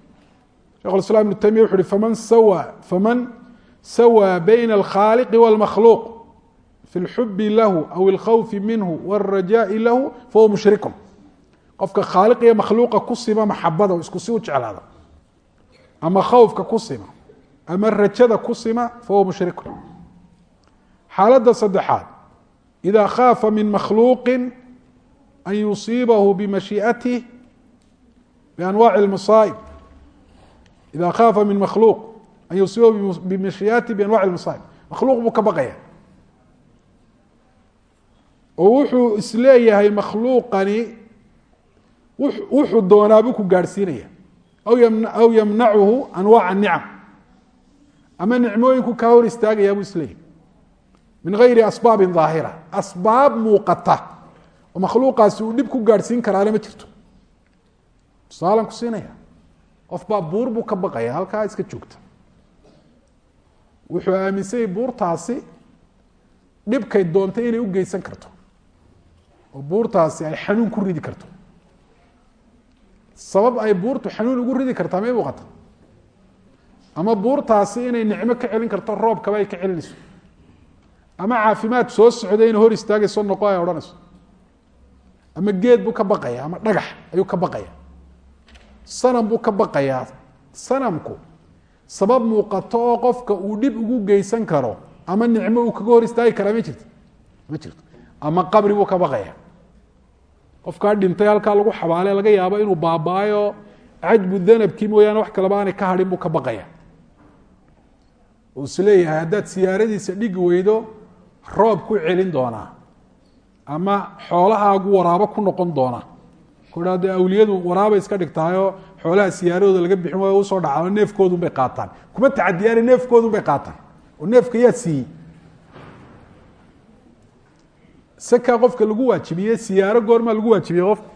shekh islam ibnu taymiya wuxu uhi faman sawa faman sawى bayna alkhaaliqi wاlmakhluuq fi اlxubi lahu aw اlkhawfi minhu wاlrajaai lahu fahuwa mushrikun qofka khaaliq iyo makhluuqa ku sima maxabada isku si u jeclaada ama khawfka ku sima. Ama rajada ku sima fahuwa mushrikun. Xaaladda saddexaad. Ida khaafa min makhluuqi an yusiibahu bimashiiatih bianwaci اlmasaa'ib ida khaafa min makhluuq an yusiibahu bimashiiatih bianwaci اlmasaa'ib makhluuq buu ka baqaya. Oo wuxuu is leeyahay makhluuqani wuxuu doonaa buu ku gaadhsiinaya. Aw yamnacuhu anwaaca nicam. Ama nicmooyinku kaa hor istaagayaa buu is leeyahay. Min gayri asbaabin daahira. Asbaab muuqata oo makhluuqaasi uu dhib ku gaadhsiin karaana ma jirto. Tusaalan ku siinaya. Qof baa buur buu ka baqaya halkaa iska joogta. Wuxuu aaminsanyay buurtaasi dhibkay doontay inay u geysan karto. Oo buurtaasi ay xanuun ku ridi karto sabab ay buurtu xanuun ugu ridi kartaa may muuqata ama buurtaasi inay nicmo ka celin karto roobkaba ay ka celinayso? Ama caafimaad soo socday inay hor istaagayso noqo ay odhanayso? Ama geed buu ka baqaya ama dhagax ayuu ka baqaya? Sanam buu ka baqayaa sanamku sabab muuqato oo qofka uu dhib ugu geysan karo ama nicmo uu kaga hor istaagi karaa ma jirto? Ma jirto. Ama qabri buu ka baqaya qofkaa dhintay halkaa lagu xabaale laga yaabo inuu baaba-ayo cajbu danabkii mooyaane wax kaleba aanay ka hadhin buu ka baqaya. Is leeyahay haddaad siyaaradiisa dhigi weydo roob ku celin doonaa ama xoolahaagu waraabo ku noqon doona. Kuhaa dee awliyadu waraabay iska dhigtaayoo xoolaha siyaaradooda laga bixin waayo u soo dhacao neefkoodun bay qaataan. Kuma tacadiyaane neefkoodun bay qaataan. Oo neefka yaa siiyey sakaa qofka lagu waajibiye siyaaro goormaa lagu waajibiyey qofka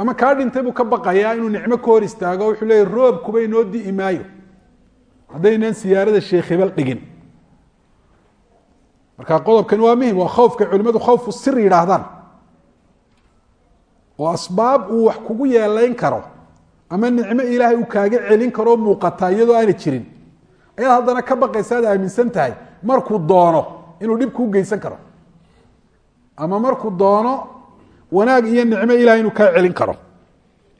ama kaa dhintay buu ka baqayaa inuu nicmo ka hor istaago wuxuu leeyay roobkuba inoo di'i maayo haddaynaan siyaarada sheekh hebel dhigin. Marka qodobkani waa muhiim waa khawfka culimadu khawfu sir yidhaahdaan. Oo asbaab uu wax kugu yeelayn karo ama nicmo ilaahay uu kaaga celin karoo muuqataa iyadoo aanay jirin. Ayaad haddana ka baqaysa ad aaminsan tahay markuu doono inuu dhib kuu geysan karo ama markuu doono wanaag iyo nicmo ilahay inuu kaa celin karo.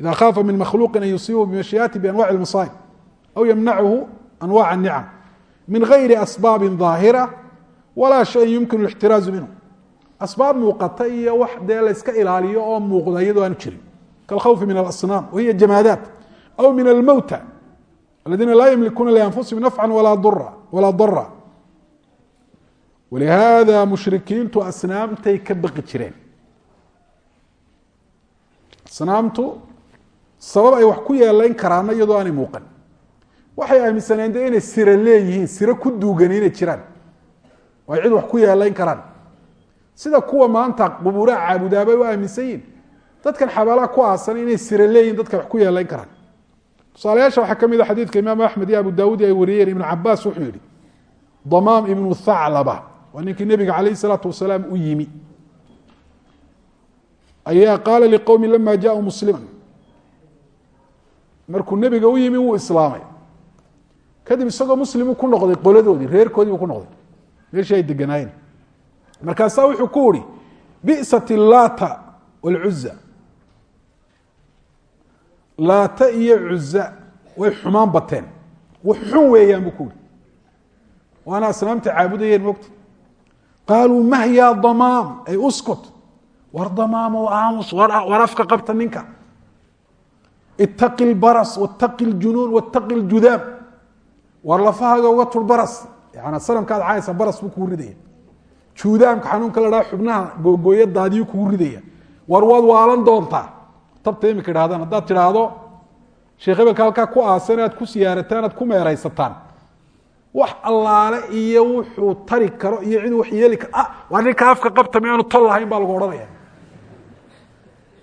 Ida khaafa min makhluuqin an yusiibahu bimashiyaati bianwaci lmasaa'ib aw yamnachu anwaca nicam min gayri asbaabin daahira walaa shayin yumkinu lixtiraazu minhu. Asbaab muuqata iyo wax dee layska ilaaliyo oo muuqda iyadoo aanu jirin. Kalkhawfi min alasnaam wahiya jamaadaat aw min almowta aladiina laa yamlikuuna lianfusihim nafca walaa dara walihaada mushrikiintu asnaamtay ka baqi jireen asnaamtu sabab ay wax ku yeelayn karaana iyadoo aanay muuqan waxay aaminsaneen de inay sira leeyihiin siro ku duugani inay jiraan oo ay cid wax ku yeelayn karaan sida kuwa maanta qubuuraha caabudaaba ay u aaminsan yihiin dadkan xabaalaha ku aasan inay sira leeyihiin dadka wax ku yeelayn karaan tusaalayaasha waxaa ka mid a xadiidka imaam axmed iyo abu daawuud ay wariyeen ibnu cabaas wuxuu yihi damaam ibnu thaclaba waa ninkii nebiga calayh salaatu wasalaam u yimi. Ayaa qaala liqowmi lama jaau muslima markuu nebiga u yimi wuu islaamay. Kadib isagoo muslimu ku noqday qoladoodii reerkoodii buu ku noqday. Meeshii ay deganaayeen markaasaa wuxuu ku uhi bi'sat laata wاlcuza laata iyo cuza way xumaan bateen. Wax xun weeyaan buu ku uhi waana asnaamta caabudayeen mogta qaaluu mahyaa damaam? Ay uskut war damaamo aamus war afka qabta ninka itaqi lbaras wataqi ljunuun wataqi ljudaam war lafahaaga uga tur baras. Yana sanamkaad caaysa baras buu kugu ridaya juudaamka xanuunka la dhaha xubnaha googooyadaadiyu kugu ridaya war waad waalan doontaa. Tabta idhahdaan haddaad tidhaahdo sheekh halkaa ku aasan aad ku siyaarataan aad ku meeraysataan wax allaale iyo wuxuu tari karo iyo ciduu wax yeeli karo ah waa ninka afka qabta miyaanu tol lahayn baa lagu odhanaya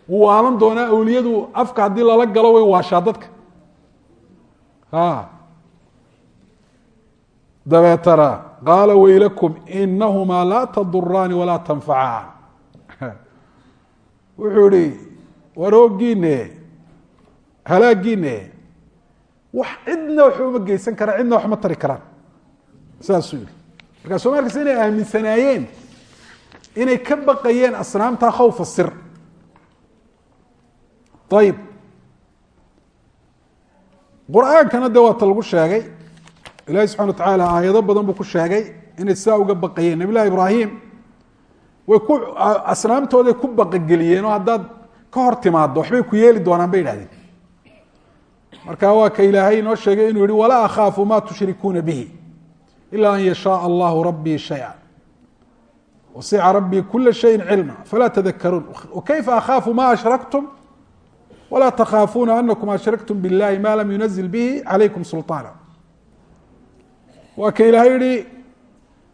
wuu waalan doonaa awliyadu afka haddii lala galo way waashaa dadka. Dabeetana qaala waylakum inahumaa laa taduraani walaa tanfacaan. (laughs) Wuxuu ihi waroogiine halaagiine wax cidna waxba geysan karaan cidna wax ma tari karaan saasuu yihi markaa soo markasta inay aaminsanaayeen inay ka baqayeen asnaamta khawfa sir. Ayib qur'aankana de waata lagu sheegay. Ilahi subxana wa tacaala aayado badan buu ku sheegay inay sidaa uga baqayeen. Nabi llahi ibraahim way ku asnaamtooday ku baqageliyeen oo haddaad ka hor timaado waxbay ku yeeli doonaan bay idhahdeen marka waa ka ilaahay inoo sheegay inuu yihi walaa akhaafu ma tushrikuuna bihi ila an yashaaa allahu rabbii shaya wasica rabbii kula shayin cilma falaa tadakaruun wakayfa akhaafu ma ashraktum walaa takhaafuuna anakum ashraktum biاllahi ma lam yunazil bihi calaykum sulطaana waa ka ilaahay yihi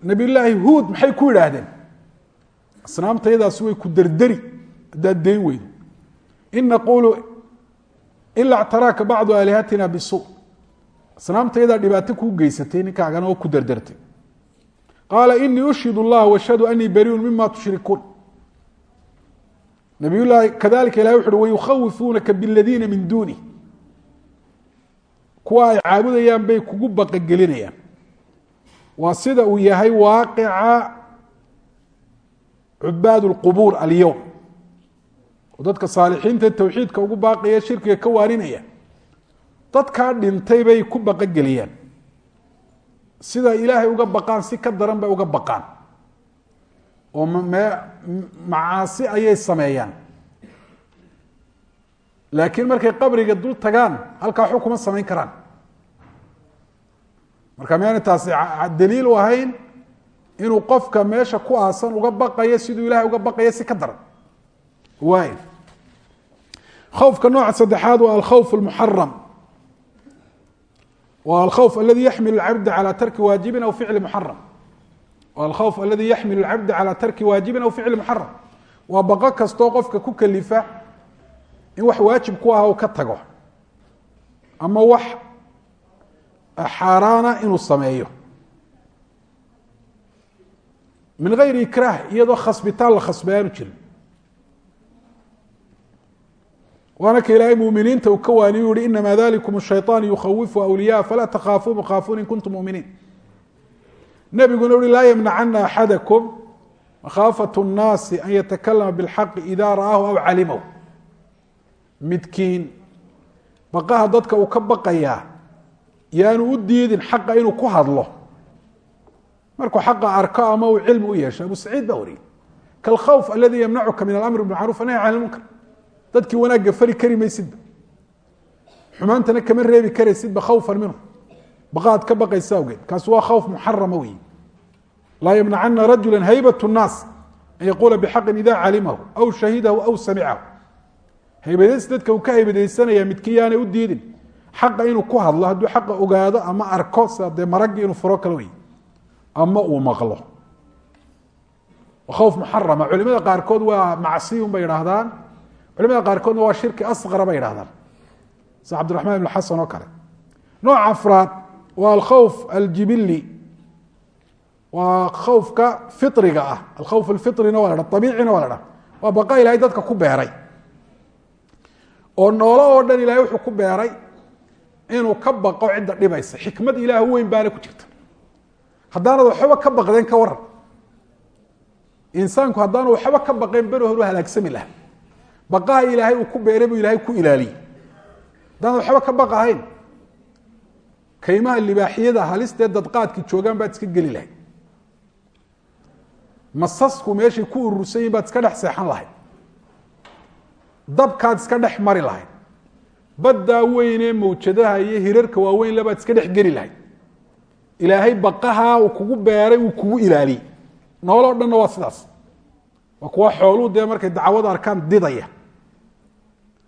nabiy llaahi huud maxay ku yidhaahdeen asnaamtayadaasi way ku derderi haddaad dayn weydo in naqulu ila ctaraaka bacdu aalihatina bisu asnaamtayadaa dhibaato kuu geysatay ninkaagana oo ku derdertay qaala inii ushhid اllah washhadu anii bariun mima tushrikuun. Nabiy llahi kadalika ilahi wuxu uhi wayukhawifuunaka bladiina min duuni. Kuwa ay caabudayaan bay kugu baqagelinayaan waa sida uu yahay waaqica cubaad اlqubuur alyowm oo dadka saalixiinta towxiidka ugu baaqaya shirkiga ka waaninaya dadkaa dhintay bay ku baqogeliyaan sida ilaahay uga baqaan si ka daran bay uga baqaan. Oo macaasi ayay sameeyaan. Laakiin markay qabriga dul tagaan halkaa waxba kuma samayn karaan. Marka miyaana taasi daliil u ahayn inuu qofka meesha ku aasan uga baqayo siduu ilahay uga baqayo si ka daran. Waay khawfka nooca saddexaad waa alkhawf اlmuxaram wa alkhawf aladi yaxmil اlcabda calى tarki waajibin aw ficli muxaram wa alkhawf aladi yaxmil اlcabda calى tarki waajibin aw ficli muxaram waa baqo kastoo qofka ku kelifa in wax waajib ku ah u ka tago ama wax xaaraana inuu sameeyo min gayri ikraah iyadoo khasbitaan la khasbay aanu jirin waana ka ilaahay muminiinta uu ka waaniy u yihi inama dalikum shayطaan yukhawifu awliyaa falaa takhaafuun khaafuun in kuntum muminiin nebiguna uhi laa ymnacana axadakum makhaafat الnaasi an yatakalama bاlxaqi ida ra'aahu aw calimahu midkiin baqaha dadka uu ka baqayaa yaanu u diidin xaqa inuu ku hadlo markuu xaqa arko ama uu cilmi u yeesho abu saciid baa wariyey kalkhawf aladi yamnacuka min alamri bimacruf nahy can lmunkar dadkii wanaagga fari kari maysidba xumaantana kama reebi karaysidba khawfan minhu. Baqaad ka baqaysa awgeed kaasi waa khawf muxarama weyi laa ymnacana rajula haybat الnaas an yaquula bxaqin ida calimahu aw shahidahu aw samicahu. Haybadays dadka uu ka haybadaysanaya midkii u diidin. Xaqa inuu ku hadlo hadduu xaqa ogaado ama arko sida dee maraggii inuu furo kala wey ama uu maqlo. Khawf muxarama culimada qaarkood waa macsiyun bay idhaahdaan culimada qaarkoodna waa shirki asqara bay idhahdaan sida cabdiraxmaan ibn xasan oo kale. Nooca afraad waa alkhawf aljibili. Waa khawfka firiga ah. Alkhawf alfirina waa la dha abiicina waa la dha waa baqa ilahay dadka ku beeray. Oo noolo oo dhan ilahay wuxuu ku beeray inuu ka baqo cidda dhibaysa. Xikmad ilaah weyn baana ku jirta. Haddaanad waxba ka baqdeen ka waran insaanku haddaanu waxba ka baqeen beri horu halaagsami laha baqaha ilaahay uu ku beeray buu ilaahay ku ilaaliyey. Haddaanad waxba ka baqahayn. Kaymaha libaaxiyada halistee dadqaadki joogaan baad iska geli lahayd. Masasku meeshay ku urursan yihiin baad iska dhex seexan lahayd. Dabkaad iska dhex mari lahayd. Baddaa weynee mawjadaha iyo hirarka waaweyn le baad iska dhex geli lahayd. Ilaahay baqahaa uu kugu beeray uu kugu ilaaliyey. Nooloo dhanna waa sidaas. Waa kuwa xooluu dee markay dacwada arkaan didaya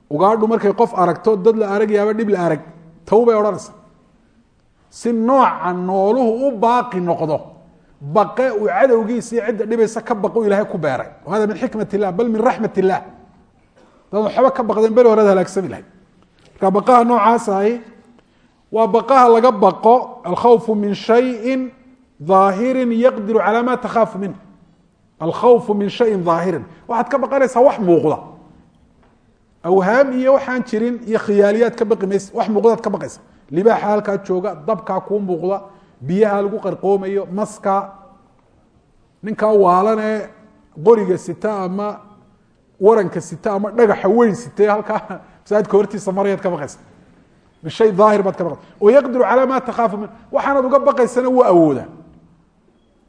ugaadhu markay qof aragto dad la aragyaaba dhib la arag. Taw bay odhanaysa. Si nooca nooluhu u baaqi noqdo bae uu cadowgiisii cidda dhibaysa ka baqu ilaahay ku beeray. Hada min xikmat illah bal min raxmat illah dad waxba ka baqdeen beri horad halaagsami lahay marka baqaha noocaas waa baqaha laga baqo alkhawfu min shayin aahirin yaqdiru calaa ma takhaafu minh alkhawfu min shayin aahirin waxaad ka baqanaysaa wax muuqda awhaam iyo waxaan jirin iyo khiyaaliyaad ka baqi maysa wax muuqdaad ka baqaysa libaaxa halkaa jooga dabkaa kuu muuqda biyaha lagu qarqoomayo maska ninkaa waalan qoriga sita ama waranka sita ama dhagaxa weyn site halkaa masaajidka hortiisa marayaad ka baqaysa min shay daahir baad ka baqaysa oo yaqdiru calaa ma takhaafu min waxaanaad uga baqaysana wuu awoodaa.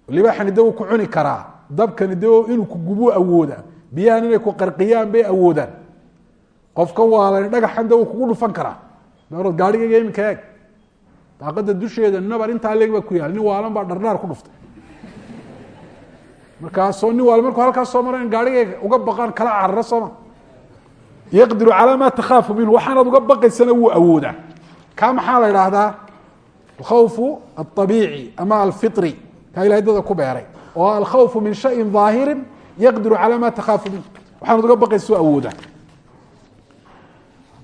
Libaaxani de wuu ku cuni karaa dabkani de inuu ku gubuu awoodaa. Biyahan inay ku qarqiyaan bay awoodaan qofkan waalan dhagaxan de wuu kugu dhufan karaa. Meerood gaarigayga iminka eeg. Daaqada dusheeda nabar intaa leeg baa ku yaal. Nin waalan baa dhardhaar ku dhuftay. Markaasoo nin waal markuu halkaas soo mara in uga baqaan kala cararo sooma. Yaqdiru calaa ma takhaafu minhu waxaanaad uga baqaysana wuu awoodaa. Kaa maxaa la idhaahdaa alkhawfu alطabiici ama alfiri kaa ilahay dada ku beeray. Oo alkhawfu min shayin ظaahirin yaqdiru calaa ma takhaafu minhu. Waxaanaad uga baqaysa wuu awoodaa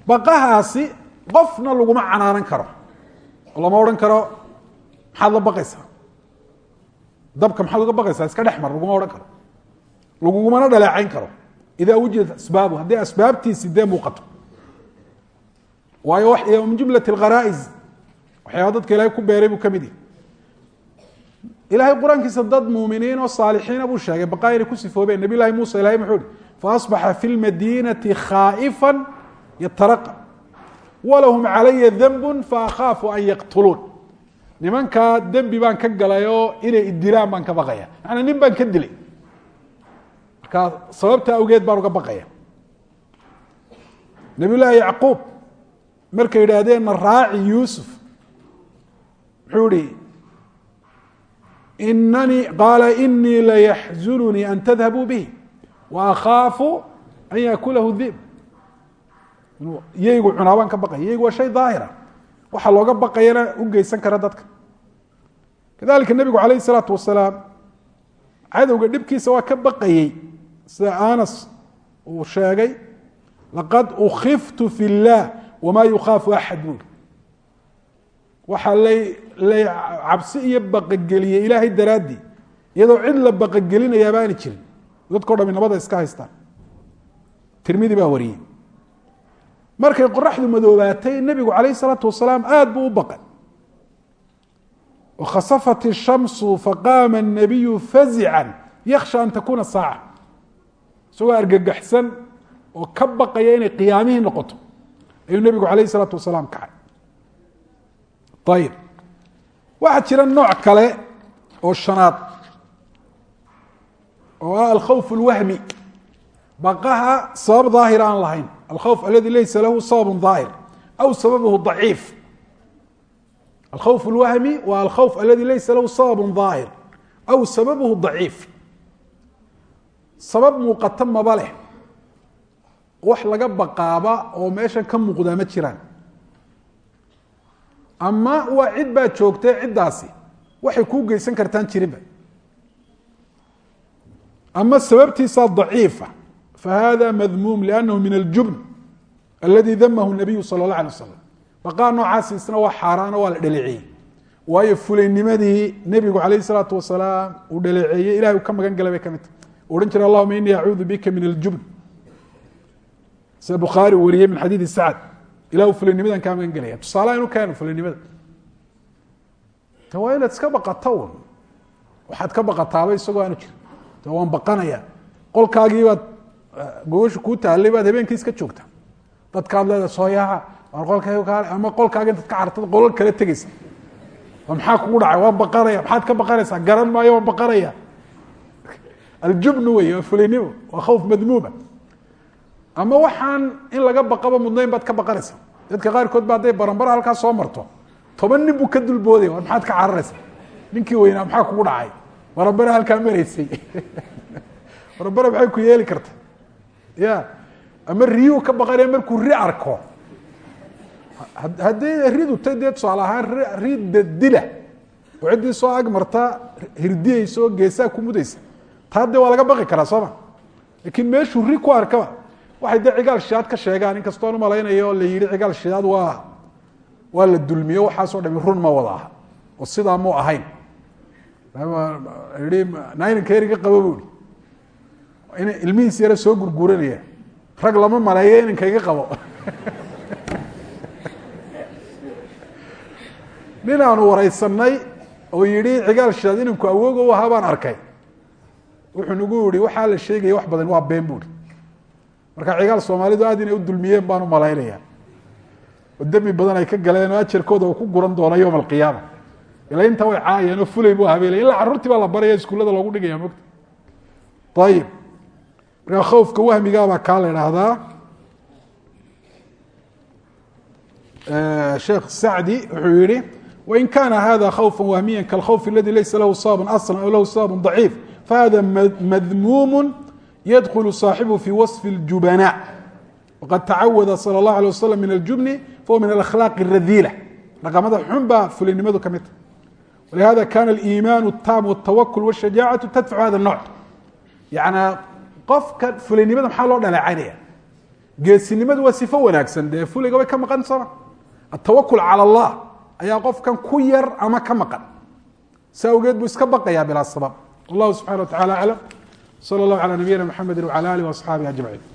baqahaasi qofna laguma canaanan karo. Lama odhan karo maxaad la dabka maxaad uga baqaysaa? Iska dhex mar laguma odhan karo. Lagugumana dhaleecayn karo. Idaa wujidat asbaabu haddii asbaabtiisi dee muuqato. Waayo min jumlat algharaa'is waxyaaba dadka ilahay ku beeray buu ka mid yahay. Ilahay qur'aankiisa dad muuminiin oo saalixiina buu sheegay baqaa inay ku sifoobeen nabiy llahi muusa ilahay muxuu ihi faasbaxa fi lmadiinati khaa'ifan yataraqa walahum calaya danbun faakhaafu an yaqtuluun. Nimankaa dembi baan ka galay oo inay idilaan baan ka baqaya maanaa nin baan ka dilay. Marka sababta awgeed baan uga baqaya nabiy llaahi yacquub markay yidhaahdeenna raaci yuusuf? Muxuu ihi inanii qaala inii layaxzununii an tadhabuu bihi wa akhaafu an yakulahu dib yaygu cunaabaan ka baqaya yaygu waa shay daahira. Waxa looga baqayana u geysan kara dadka. Kadalika nebigu calayh isalaatu wasalaam cadowga dhibkiisa waa ka baqayey sida anas uu sheegay laqad ukiftu fi اllah wama yukhaafu axad buuri waxaa lay lay cabsi iyo baqageliyey ilaahay daraaddii iyadoo cid la baqagelinayaa jirin. Dadkao dhami nabada iska haystaan. Tirmidi baa wariyey markay qoraxdu madoobaatay nebigu calayh isalaatu wasalaam aada buu u baqay wakhasafat ishamsu faqaama الnabiyu fazican yaksha an takuna saaca isagoo argagaxsan oo ka baqaya inay qiyaamihii noqoto ayuu nebigu calayh isalaatu wasalaam kacay ayib waxaa jira nooc kale oo shanaad oo ah alkhawf اlwahmi baqaha sabab daahir aan lahayn alkhawf aladi laysa lahu sabab daahir aw sababuhu daciif alkhawf اlwahmi waa alkhawf aladi laysa lahu sabab daahir aw sababuhu daciif sabab muuqata maba leh wax laga baqaaba oo meeshan ka muuqdaa ma jiraan ama waa cid baa joogtay ciddaasi waxay kuu geysan kartaan jirinba ama sababtiisaa daciifa fahada madmuum liannahu min aljubn aladi damahu nabiyu sala اllah alay wasalam baqaa noocaasi isna waa xaaraano waa la dhaleeceeyey waayo fulaynimadii nebigu calayh isalaatu wasalaam uu dhaleeceeyey ilahay uu ka magan galay bay ka mid tahy odhan jira allahuma inii acuudu bika min aljubn sida bukhaari wariyey min xadiidi sacd ilah fulaynimadan kaa magan gelaya tusaalaha inu keeno fulaynimada waa inaad iska baqato un waxaad ka baqataaba isagoo aanu jir waan baqanaya qolkaagii gogosha kuu taallay baad habeenkii iska joogta. Dadkaad leedahay sooyaha qolkayga kaale ama qolkaaga intaad ka cartad qolal kala tegeysa. Maxaa kugu dhacay? Waan baqanaya maxaad ka baqanaysaa garan maayo waan baqanaya aljubnu wey waa fulaynimo waa khawf madmuuma ama waxaan in laga baqaba mudnayn baad ka baqanaysa dadka qaarkood ba hadday baranbara halkaa soo marto. Toban nin buu ka dulboodaya war maxaad ka cararaysa ninkii weynaa maxaa kugu dhacay? Baranbara halkaa maraysay. (laughs) Baranbara maxay ku yeeli karta ya. Ama riyuu ka baqanaya markuu ri arko. Haddii ridu tay dee tusaale ahaan ridda dila oo ciddii soo ag marta hirdiyeysa oo geesaa ku mudaysa. Taa dee waa laga baqi karaa sooma laakiin meeshuu ri ku arkaba. Waxay dee cigaal shidaad ka sheegaan inkastoon umalaynayo oo la yihi cigaal shidaad waa waa la dulmiyo waxaasoo dhami run ma wada aha. Oo sidaa mu ahayn. I nainanka eriga qabo bu i ina ilmihiis yara soo gurguranaya rag lama maleeyo inanka iga qabo. Nin aanu wareysanay oo yihi cigaal shidaad inanku awoogo u ahaa baan arkay. Wuxuu nagu yihi waxaa la sheegaya wax badan waa been buuri marka cigaal soomaalidu aad inay u dulmiyeen baan u malaynaya. Oo dembi badan ay ka galeen oo ajarkooda uu ku guran doono yowma alqiyaama. Ila intaa way caayeen oo fulay buu habeelay ilaa carruurtii baa la baraya iskuullada loogu dhigaya mogta ayib markaa khawfka wahmigaabaa kaa la idhaahdaa sheekh sacdi wuxuu yihi wain kana hada khawfa wahmiya kalkhawf aladi laysa lahu sababun aslan aw lahu sababun daciif fahada madmuumu yadkulu saaxibuhu fi waصfi اljubana waqad tacawada salى اllah alيه waslm min aljubni fahuwa min alakhlaaqi الradiila dhaqamada xun baa fulinimadu ka mid ta walihada kana aliimaan الtaam wالtawakul wالshajaacaةu tadfacu hada الnowc yana qofka fulaynimada maxaa loo dhaleecaynaya? Geesinimadu waa sifo wanaagsan dee fulayga way ka maqan sooma atawakul cala allah ayaa qofkan ku yar ama ka maqan. Saa awgeed buu iska baqayaa bilaa sabab. Wallahu subxana wa tacala aclam sala allahu cala nabiyina mxamedi wacala alih waasxaabihi ajmaciin